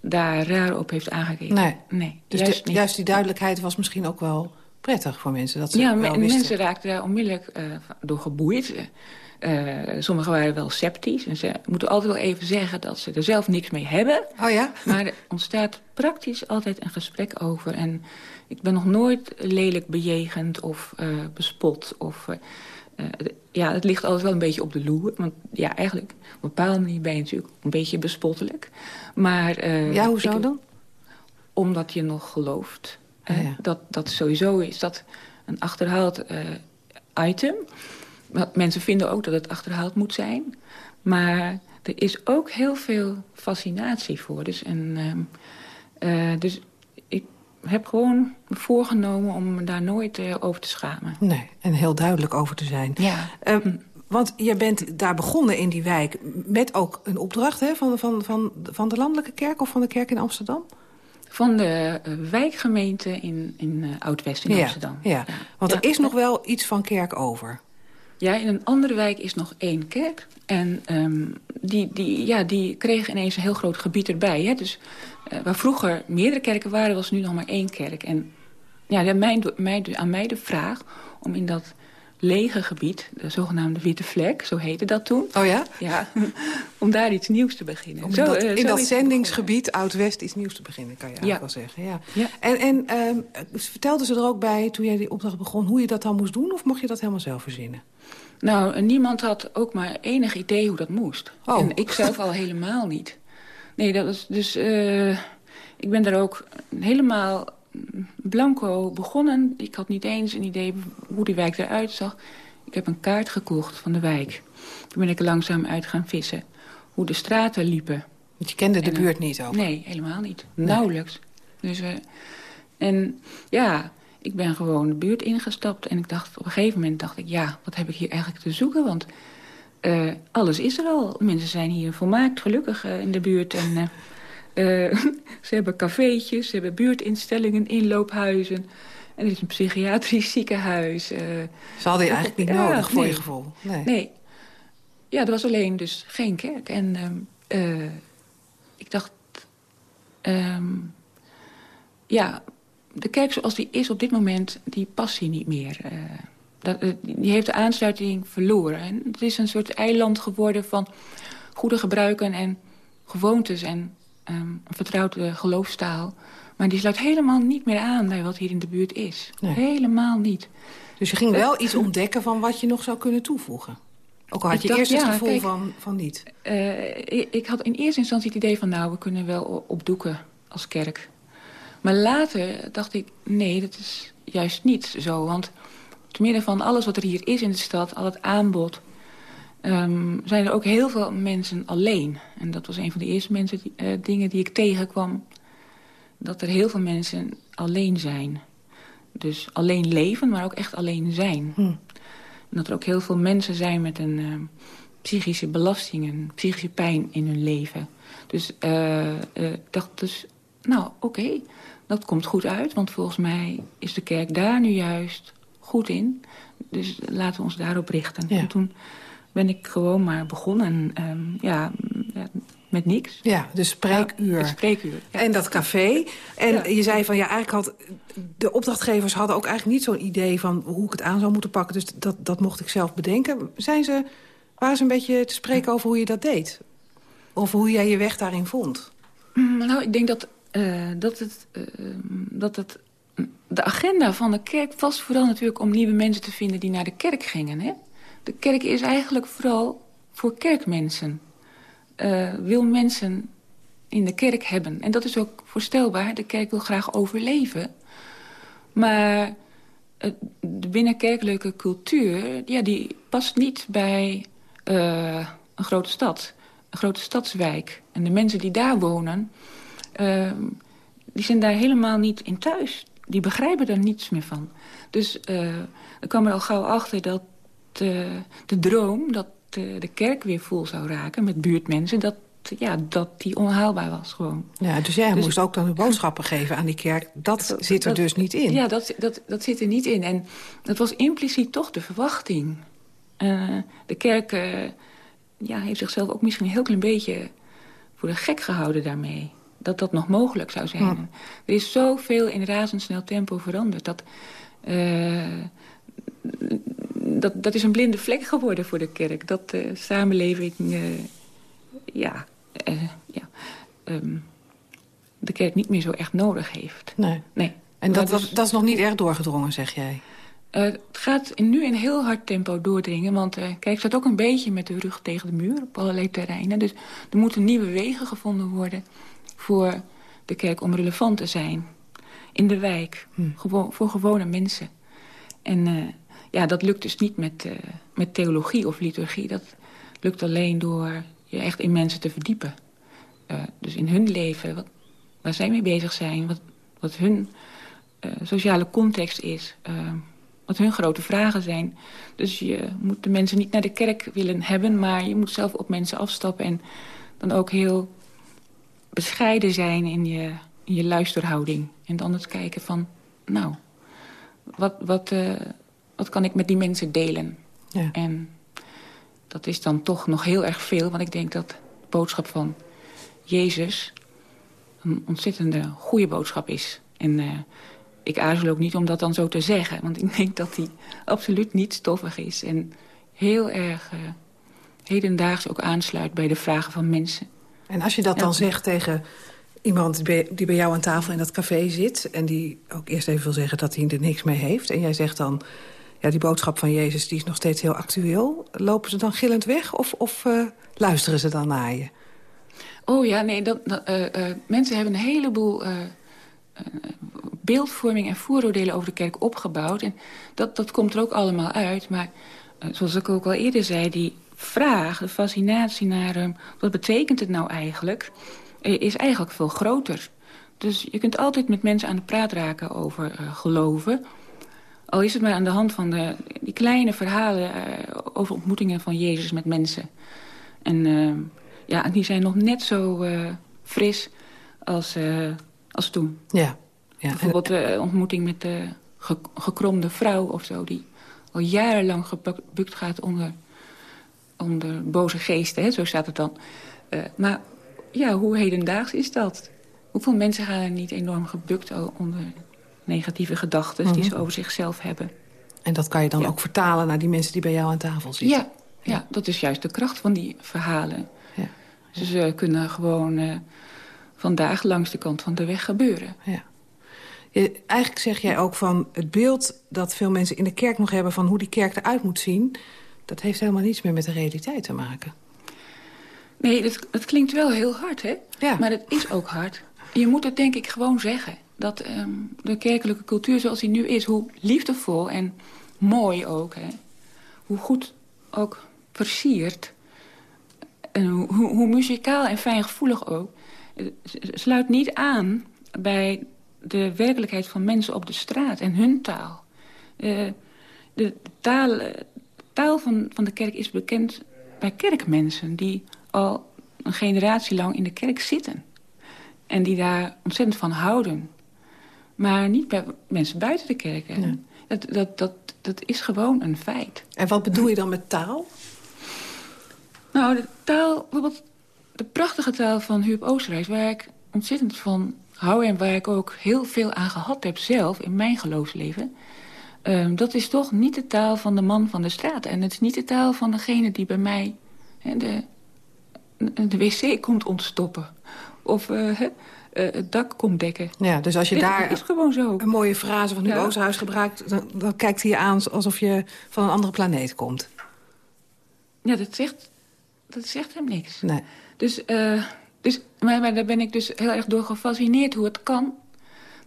H: daar raar op heeft aangekeken.
F: Nee,
H: nee
F: dus juist, de, juist die duidelijkheid was misschien ook wel prettig voor mensen. Dat ze
H: ja, mensen raakten daar onmiddellijk door geboeid. Uh, sommigen waren wel sceptisch. En ze moeten altijd wel even zeggen dat ze er zelf niks mee hebben.
F: Oh ja?
H: Maar er ontstaat praktisch altijd een gesprek over. En ik ben nog nooit lelijk bejegend of uh, bespot. Of, uh, ja, het ligt altijd wel een beetje op de loer. Want ja, eigenlijk op een bepaalde manier ben je natuurlijk een beetje bespottelijk. Maar,
F: ja, hoezo dan?
H: Omdat je nog gelooft. Oh ja. dat, dat sowieso is dat een achterhaald item mensen vinden ook dat het achterhaald moet zijn. Maar er is ook heel veel fascinatie voor. Dus, en, uh, dus ik heb gewoon voorgenomen om me daar nooit uh, over te schamen.
F: Nee, en heel duidelijk over te zijn.
H: Ja.
F: Um, want je bent daar begonnen in die wijk met ook een opdracht hè, van, van, van, van de landelijke kerk of van de kerk in Amsterdam?
H: Van de uh, wijkgemeente in, in Oud-West in
F: ja,
H: Amsterdam.
F: Ja, want ja. er is nog wel iets van kerk over.
H: Ja, in een andere wijk is nog één kerk. En um, die, die, ja, die kreeg ineens een heel groot gebied erbij. Hè? Dus uh, waar vroeger meerdere kerken waren, was nu nog maar één kerk. En ja, mijn, mij, aan mij de vraag om in dat lege gebied, de zogenaamde witte vlek, zo heette dat toen.
F: Oh ja?
H: Ja, om daar iets nieuws te beginnen.
F: Om zo, dat, uh, in dat zendingsgebied Oud-West iets nieuws te beginnen, kan je eigenlijk wel zeggen. Ja.
H: ja.
F: En, en um, vertelden ze er ook bij, toen jij die opdracht begon, hoe je dat dan moest doen? Of mocht je dat helemaal zelf verzinnen?
H: Nou, niemand had ook maar enig idee hoe dat moest. Oh. En ik zelf al helemaal niet. Nee, dat is dus... Uh, ik ben daar ook helemaal blanco begonnen. Ik had niet eens een idee hoe die wijk eruit zag. Ik heb een kaart gekocht van de wijk. Toen ben ik er langzaam uit gaan vissen. Hoe de straten liepen.
F: Want je kende de en, buurt niet ook?
H: Nee, helemaal niet. Nee. Nauwelijks. Dus, uh, en ja, ik ben gewoon de buurt ingestapt. En ik dacht, op een gegeven moment dacht ik, ja, wat heb ik hier eigenlijk te zoeken? Want uh, alles is er al. Mensen zijn hier volmaakt gelukkig uh, in de buurt. En uh, ze hebben cafeetjes, ze hebben buurtinstellingen, inloophuizen. En er is een psychiatrisch ziekenhuis.
F: ze hadden je eigenlijk niet ja, nodig voor
H: nee,
F: je gevoel.
H: Nee. nee. Ja, er was alleen dus geen kerk. En ik dacht... Um, ja, de kerk zoals die is op dit moment, die past hier niet meer. Dat, die heeft de aansluiting verloren. En het is een soort eiland geworden van goede gebruiken en gewoontes... en um, een vertrouwde geloofstaal. Maar die sluit helemaal niet meer aan bij wat hier in de buurt is. Nee. Helemaal niet.
F: Dus je ging wel iets ontdekken van wat je nog zou kunnen toevoegen? Ook al had je
H: dacht,
F: eerst het
H: ja,
F: gevoel
H: kijk,
F: van, van niet.
H: Uh, ik, ik had in eerste instantie het idee van... nou, we kunnen wel opdoeken als kerk. Maar later dacht ik, nee, dat is juist niet zo. Want te midden van alles wat er hier is in de stad, al het aanbod... ehm, zijn er ook heel veel mensen alleen. En dat was een van de eerste mensen die, eh, dingen die ik tegenkwam. Dat er heel veel mensen alleen zijn. Dus alleen leven, maar ook echt alleen zijn.
F: Hm.
H: En dat er ook heel veel mensen zijn met een eh, psychische belasting... en psychische pijn in hun leven. Dus eh, ik dacht dus, nou oké, dat komt goed uit. Want volgens mij is de kerk daar nu juist goed in. Dus laten we ons daarop richten.
F: Ja.
H: En toen ben ik gewoon maar begonnen. En, ehm, ja, ja, met niks.
F: Ja, dus spreekuur.
H: Het spreekuur. ja.
F: En dat café. En
H: Ja.
F: je zei van ja, eigenlijk had de opdrachtgevers hadden ook eigenlijk niet zo'n idee van hoe ik het aan zou moeten pakken. Dus dat, dat mocht ik zelf bedenken. Zijn ze, waren ze een beetje te spreken over hoe je dat deed? Of hoe jij je weg daarin vond?
H: Mm, Nou, ik denk dat, eh, dat, het, eh, dat het... De agenda van de kerk was vooral natuurlijk om nieuwe mensen te vinden die naar de kerk gingen. Hè? De kerk is eigenlijk vooral voor kerkmensen. Eh, wil mensen in de kerk hebben. En dat is ook voorstelbaar. De kerk wil graag overleven. Maar eh, de binnenkerkelijke cultuur... Ja, die past niet bij eh, een grote stad. Een grote stadswijk. En de mensen die daar wonen... eh, die zijn daar helemaal niet in thuis. Die begrijpen er niets meer van. Dus eh ik kwam er al gauw achter dat eh, de droom... dat eh, de kerk weer vol zou raken met buurtmensen... dat, ja, dat die onhaalbaar was gewoon.
F: Ja, dus jij
H: Dus-
F: moest ook dan de boodschappen geven aan die kerk. Dat, zit er
H: dat-
F: dus niet in.
H: Ja, dat, dat, dat zit er niet in. En dat was impliciet toch de verwachting. Eh, de kerk ja, heeft zichzelf ook misschien een heel klein beetje voor de gek gehouden daarmee. Dat dat nog mogelijk zou zijn.
F: Hm.
H: Er is zoveel in razendsnel tempo veranderd. Dat, dat, dat is een blinde vlek geworden voor de kerk. Dat de samenleving eh, ja, eh, ja, ehm, de kerk niet meer zo echt nodig heeft.
F: Nee.
H: Nee.
F: En dat,
H: Maar dus-
F: dat, dat is nog niet erg doorgedrongen, zeg jij?
H: eh, het gaat in- nu in heel hard tempo doordringen. Want eh, kijk, staat ook een beetje met de rug tegen de muur op allerlei terreinen. Dus er moeten nieuwe wegen gevonden worden voor de kerk om relevant te zijn. In de wijk, gewo- voor gewone mensen. En eh, ja, dat lukt dus niet met, eh, met theologie of liturgie. Dat lukt alleen door je echt in mensen te verdiepen. Eh, dus in hun leven, wat, waar zij mee bezig zijn, wat, wat hun eh, sociale context is, wat hun grote vragen zijn. Dus je moet de mensen niet naar de kerk willen hebben, maar je moet zelf op mensen afstappen en dan ook heel bescheiden zijn in je, in je luisterhouding. En dan eens kijken van, nou, wat, wat, wat kan ik met die mensen delen?
F: Ja.
H: En dat is dan toch nog heel erg veel, want ik denk dat de boodschap van Jezus een ontzettende goede boodschap is. En eh, ik aarzel ook niet om dat dan zo te zeggen, want ik denk dat die absoluut niet stoffig is. En heel erg eh, hedendaags ook aansluit bij de vragen van mensen.
F: En als je dat dan zegt tegen iemand die bij jou aan tafel in dat café zit... en die ook eerst even wil zeggen dat hij er niks mee heeft... en jij zegt dan, ja, die boodschap van Jezus die is nog steeds heel actueel... lopen ze dan gillend weg of, of eh, luisteren ze dan naar je?
H: Oh ja, nee, dat, eh, eh, mensen hebben een heleboel beeldvorming en vooroordelen over de kerk opgebouwd. En dat, dat komt er ook allemaal uit. Maar zoals ik ook al eerder zei, die vraag, de fascinatie naar wat betekent het nou eigenlijk, is eigenlijk veel groter. Dus je kunt altijd met mensen aan de praat raken over geloven... Al is het maar aan de hand van de, die kleine verhalen eh, over ontmoetingen van Jezus met mensen. En eh, ja, die zijn nog net zo eh, fris als, als toen.
F: Ja. ja.
H: Bijvoorbeeld de ontmoeting met de ge- gekromde vrouw of zo... die al jarenlang gebukt gaat onder, onder boze geesten, hè? zo staat het dan. Maar ja, hoe hedendaags is dat? Hoeveel mensen gaan er niet enorm gebukt onder negatieve gedachten... die ze over zichzelf hebben?
F: En dat kan je dan
H: Ja.
F: ook vertalen naar die mensen die bij jou aan tafel zitten?
H: Ja, ja, dat is juist de kracht van die verhalen.
F: Ja.
H: Dus ze kunnen gewoon eh, vandaag langs de kant van de weg gebeuren.
F: Ja. Je, eigenlijk zeg jij ook van het beeld dat veel mensen in de kerk nog hebben... van hoe die kerk eruit moet zien... dat heeft helemaal niets meer met de realiteit te maken.
H: Nee, het, het klinkt wel heel hard, hè?
F: Ja.
H: Maar het is ook hard. Je moet het denk ik gewoon zeggen. Dat ehm, de kerkelijke cultuur zoals die nu is... hoe liefdevol en mooi ook, hè? Hoe goed ook versiert... En hoe, hoe muzikaal en fijngevoelig ook... sluit niet aan bij de werkelijkheid van mensen op de straat en hun taal. Uh, de taal, taal van, van de kerk is bekend bij kerkmensen... die al een generatie lang in de kerk zitten. En die daar ontzettend van houden. Maar niet bij mensen buiten de kerk. Dat, dat, dat, dat is gewoon een feit.
F: En wat bedoel je dan met taal?
H: Nou, de taal, bijvoorbeeld de prachtige taal van Huub Oosterhuis... waar ik ontzettend van hou en waar ik ook heel veel aan gehad heb zelf... in mijn geloofsleven... Um, dat is toch niet de taal van de man van de straat. En het is niet de taal van degene die bij mij de, de wc komt ontstoppen. Of uh, uh, het dak komt dekken.
F: Ja, dus als je
H: Dit
F: daar
H: is gewoon zo.
F: een mooie frase van Huub
H: Ja.
F: Gebruikt... Dan, dan kijkt hij je aan alsof je van een andere planeet komt.
H: Ja, dat zegt, dat zegt hem niks.
F: Nee.
H: Dus, eh, dus maar, maar daar ben ik dus heel erg door gefascineerd hoe het kan...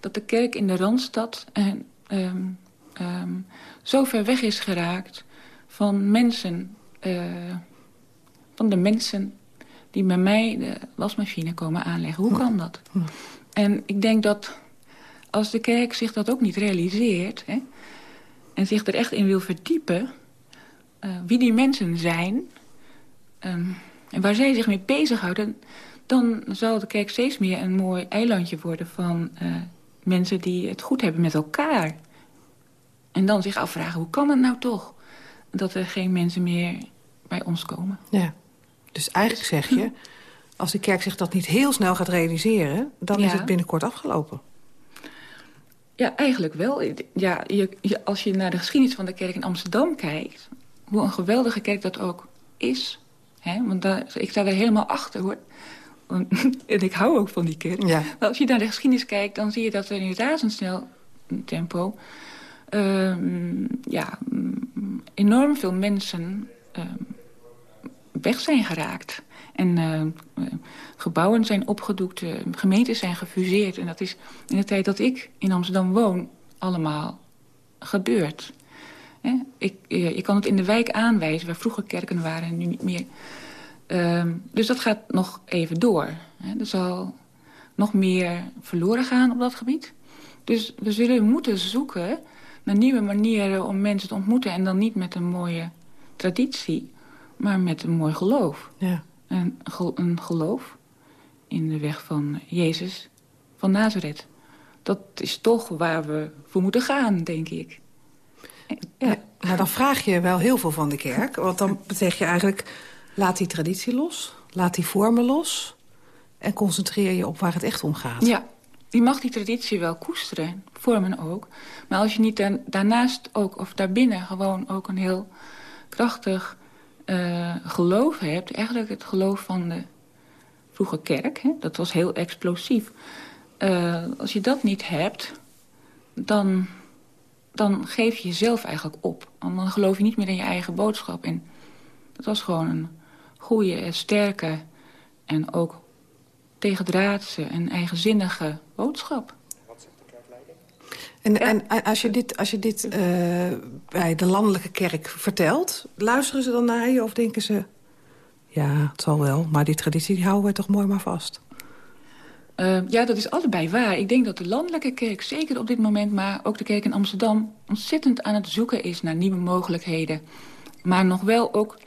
H: dat de kerk in de Randstad en, ehm, ehm, zo ver weg is geraakt van mensen... eh, van de mensen die bij mij de wasmachine komen aanleggen. Hoe kan dat? En ik denk dat als de kerk zich dat ook niet realiseert... Hè, en zich er echt in wil verdiepen... eh, wie die mensen zijn... ehm, en waar zij zich mee bezighouden... dan zal de kerk steeds meer een mooi eilandje worden... van eh, mensen die het goed hebben met elkaar. En dan zich afvragen, hoe kan het nou toch... dat er geen mensen meer bij ons komen?
F: Ja. Dus eigenlijk zeg je, als de kerk zich dat niet heel snel gaat realiseren... dan is het binnenkort afgelopen.
H: Ja, eigenlijk wel. Ja, je, je- als je naar de geschiedenis van de kerk in Amsterdam kijkt... hoe een geweldige kerk dat ook is. Hè? Want daar, ik sta er helemaal achter, hoor. En ik hou ook van die kerk.
F: Ja.
H: Maar als je naar de geschiedenis kijkt... dan zie je dat er in razendsnel tempo... ehm, ja, mm, enorm veel mensen ehm, weg zijn geraakt. En eh, gebouwen zijn opgedoekt, eh, gemeentes zijn gefuseerd. En dat is in de tijd dat ik in Amsterdam woon allemaal gebeurd. Hè? Ik, eh, je kan het in de wijk aanwijzen, waar vroeger kerken waren en nu niet meer. Ehm, dus dat gaat nog even door. Hè? Er zal nog meer verloren gaan op dat gebied. Dus we zullen moeten zoeken naar nieuwe manieren om mensen te ontmoeten. En dan niet met een mooie traditie, maar met een mooi geloof.
F: Ja.
H: Een, een geloof in de weg van Jezus van Nazareth. Dat is toch waar we voor moeten gaan, denk ik. Ja.
F: Maar dan vraag je wel heel veel van de kerk. Want dan zeg je eigenlijk, laat die traditie los. Laat die vormen los. En concentreer je op waar het echt om gaat.
H: Ja, die mag die traditie wel koesteren, vormen ook. Maar als je niet daarnaast ook, of daarbinnen gewoon ook een heel krachtig eh, geloof hebt... eigenlijk het geloof van de vroege kerk, hè, dat was heel explosief. Eh, als je dat niet hebt, dan, dan geef je jezelf eigenlijk op. Want dan geloof je niet meer in je eigen boodschap. En dat was gewoon een goede, sterke en ook tegendraadse en eigenzinnige boodschap.
F: En, en als je dit, als je dit eh, bij de landelijke kerk vertelt... luisteren ze dan naar je of denken ze... ja, het zal wel, maar die traditie die houden we toch mooi maar vast.
H: Uh, ja, dat is allebei waar. Ik denk dat de landelijke kerk, zeker op dit moment... maar ook de kerk in Amsterdam... ontzettend aan het zoeken is naar nieuwe mogelijkheden. Maar nog wel ook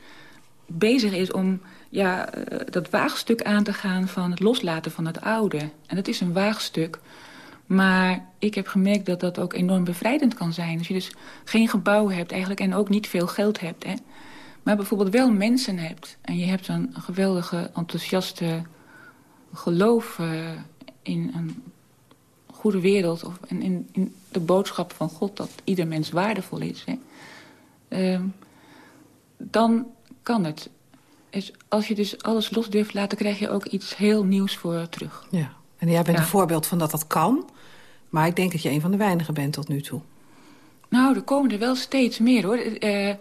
H: bezig is om ja, uh, dat waagstuk aan te gaan... van het loslaten van het oude. En dat is een waagstuk... Maar ik heb gemerkt dat dat ook enorm bevrijdend kan zijn. Als je dus geen gebouw hebt eigenlijk en ook niet veel geld hebt. Hè, maar bijvoorbeeld wel mensen hebt. En je hebt een geweldige, enthousiaste geloof uh, in een goede wereld. Of in, in, de boodschap van God dat ieder mens waardevol is. Hè. Uh, dan kan het. Dus als je dus alles los durft laten, krijg je ook iets heel nieuws voor terug.
F: Ja. En jij bent ja. een voorbeeld van dat dat kan. Maar ik denk dat je een van de weinigen bent tot nu toe.
H: Nou, er komen er wel steeds meer, hoor. Uh,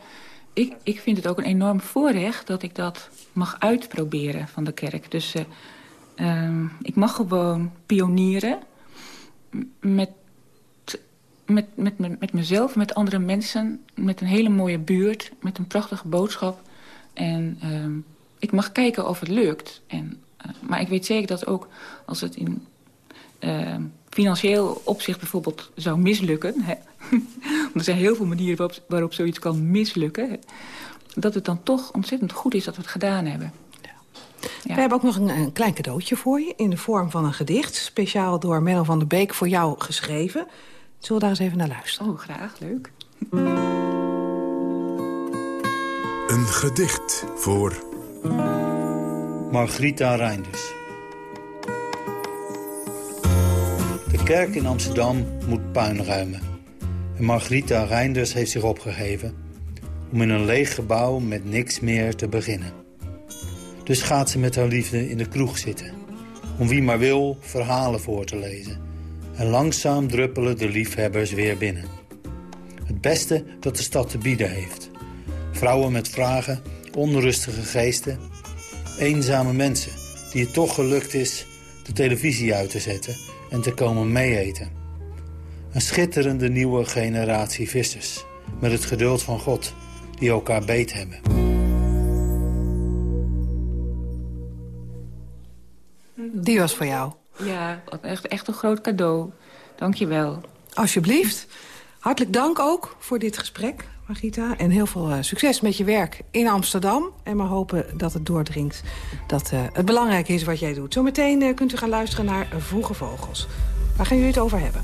H: ik, ik vind het ook een enorm voorrecht dat ik dat mag uitproberen van de kerk. Dus uh, uh, ik mag gewoon pionieren met, met, met, met mezelf, met andere mensen... met een hele mooie buurt, met een prachtige boodschap... En ehm, ik mag kijken of het lukt. En, eh, maar ik weet zeker dat ook als het in ehm, financieel opzicht bijvoorbeeld zou mislukken... Hè, want er zijn heel veel manieren waarop, waarop zoiets kan mislukken... Hè, dat het dan toch ontzettend goed is dat we het gedaan hebben.
F: We hebben ook nog een, een, klein cadeautje voor je... in de vorm van een gedicht. Speciaal door Menno van der Beek voor jou geschreven. Zullen we daar eens even naar luisteren?
H: Oh, graag. Leuk.
G: Een gedicht voor...
J: Margrita Reinders. Kerk in Amsterdam moet puin ruimen. En Margrita Reinders heeft zich opgegeven... om in een leeg gebouw met niks meer te beginnen. Dus gaat ze met haar liefde in de kroeg zitten. Om wie maar wil verhalen voor te lezen. En langzaam druppelen de liefhebbers weer binnen. Het beste dat de stad te bieden heeft. Vrouwen met vragen, onrustige geesten. Eenzame mensen die het toch gelukt is de televisie uit te zetten en te komen meeeten. Een schitterende nieuwe generatie vissers. Met het geduld van God, die elkaar beet hebben.
F: Die was voor jou.
H: Ja, echt, echt een groot cadeau. Dank je wel.
F: Alsjeblieft. Hartelijk dank ook voor dit gesprek, Margita. En heel veel uh, succes met je werk in Amsterdam. En maar hopen dat het doordringt dat uh, het belangrijk is wat jij doet. Zometeen uh, kunt u gaan luisteren naar Vroege Vogels. Waar gaan jullie het over hebben?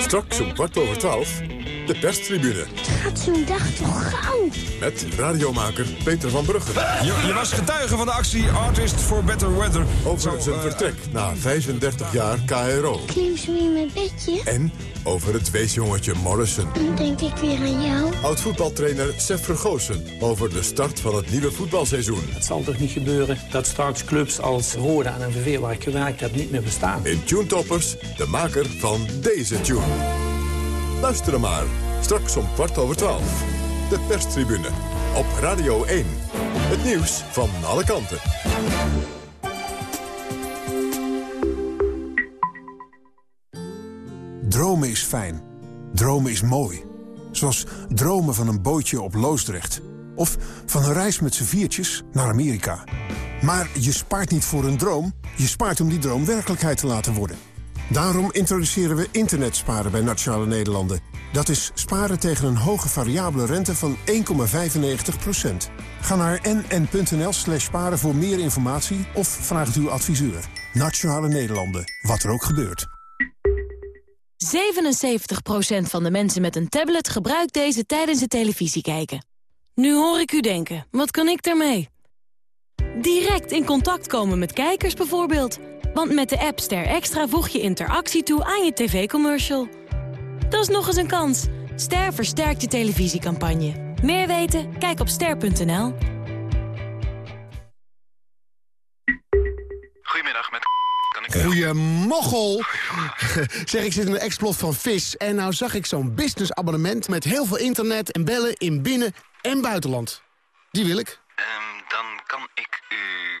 G: Straks om kwart over twaalf, de perstribune.
K: Het gaat zo'n dag toch gauw.
G: Met radiomaker Peter van Bruggen.
L: Je, je, was getuige van de actie Artist for Better Weather.
G: Over Zo, zijn uh, vertrek na 35 jaar KRO.
K: Klim zo in mijn bedje.
G: En over het weesjongetje Morrison.
K: Dan denk ik weer aan jou.
G: Oud-voetbaltrainer Sef Vergoosen over de start van het nieuwe voetbalseizoen.
M: Het zal toch niet gebeuren dat straks clubs als Roda en NVV waar ik gewerkt heb niet meer bestaan.
G: In Tune Toppers, de maker van deze tune. Luister maar, straks om kwart over twaalf. De perstribune op Radio 1. Het nieuws van alle kanten.
N: Dromen is fijn. Dromen is mooi. Zoals dromen van een bootje op Loosdrecht. Of van een reis met z'n viertjes naar Amerika. Maar je spaart niet voor een droom. Je spaart om die droom werkelijkheid te laten worden. Daarom introduceren we internetsparen bij Nationale Nederlanden. Dat is sparen tegen een hoge variabele rente van 1,95%. Ga naar nn.nl slash sparen voor meer informatie of vraag het uw adviseur. Nationale Nederlanden, wat er ook gebeurt.
O: 77% van de mensen met een tablet gebruikt deze tijdens het televisie kijken. Nu hoor ik u denken, wat kan ik daarmee? Direct in contact komen met kijkers bijvoorbeeld. Want met de app Ster Extra voeg je interactie toe aan je tv-commercial. Dat is nog eens een kans. Ster versterkt je televisiecampagne. Meer weten? Kijk op ster.nl.
B: Goedemiddag, met kan ik...
C: Goeiemoggel! zeg, ik zit in een explot van vis en nou zag ik zo'n businessabonnement... met heel veel internet en bellen in binnen- en buitenland. Die wil ik.
B: Um, dan kan ik u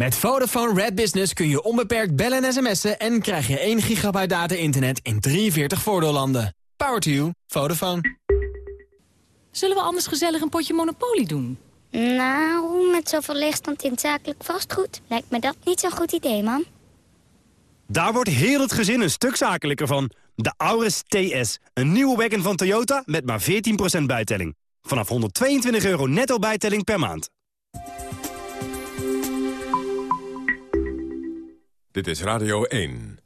D: Met Vodafone Red Business kun je onbeperkt bellen en sms'en... en krijg je 1 gigabyte data-internet in 43 voordeellanden. Power to you. Vodafone.
O: Zullen we anders gezellig een potje Monopoly doen?
K: Nou, met zoveel leegstand in het zakelijk vastgoed... lijkt me dat niet zo'n goed idee, man.
P: Daar wordt heel het gezin een stuk zakelijker van. De Auris TS. Een nieuwe wagon van Toyota met maar 14% bijtelling. Vanaf 122 euro netto bijtelling per maand.
G: Dit is Radio 1.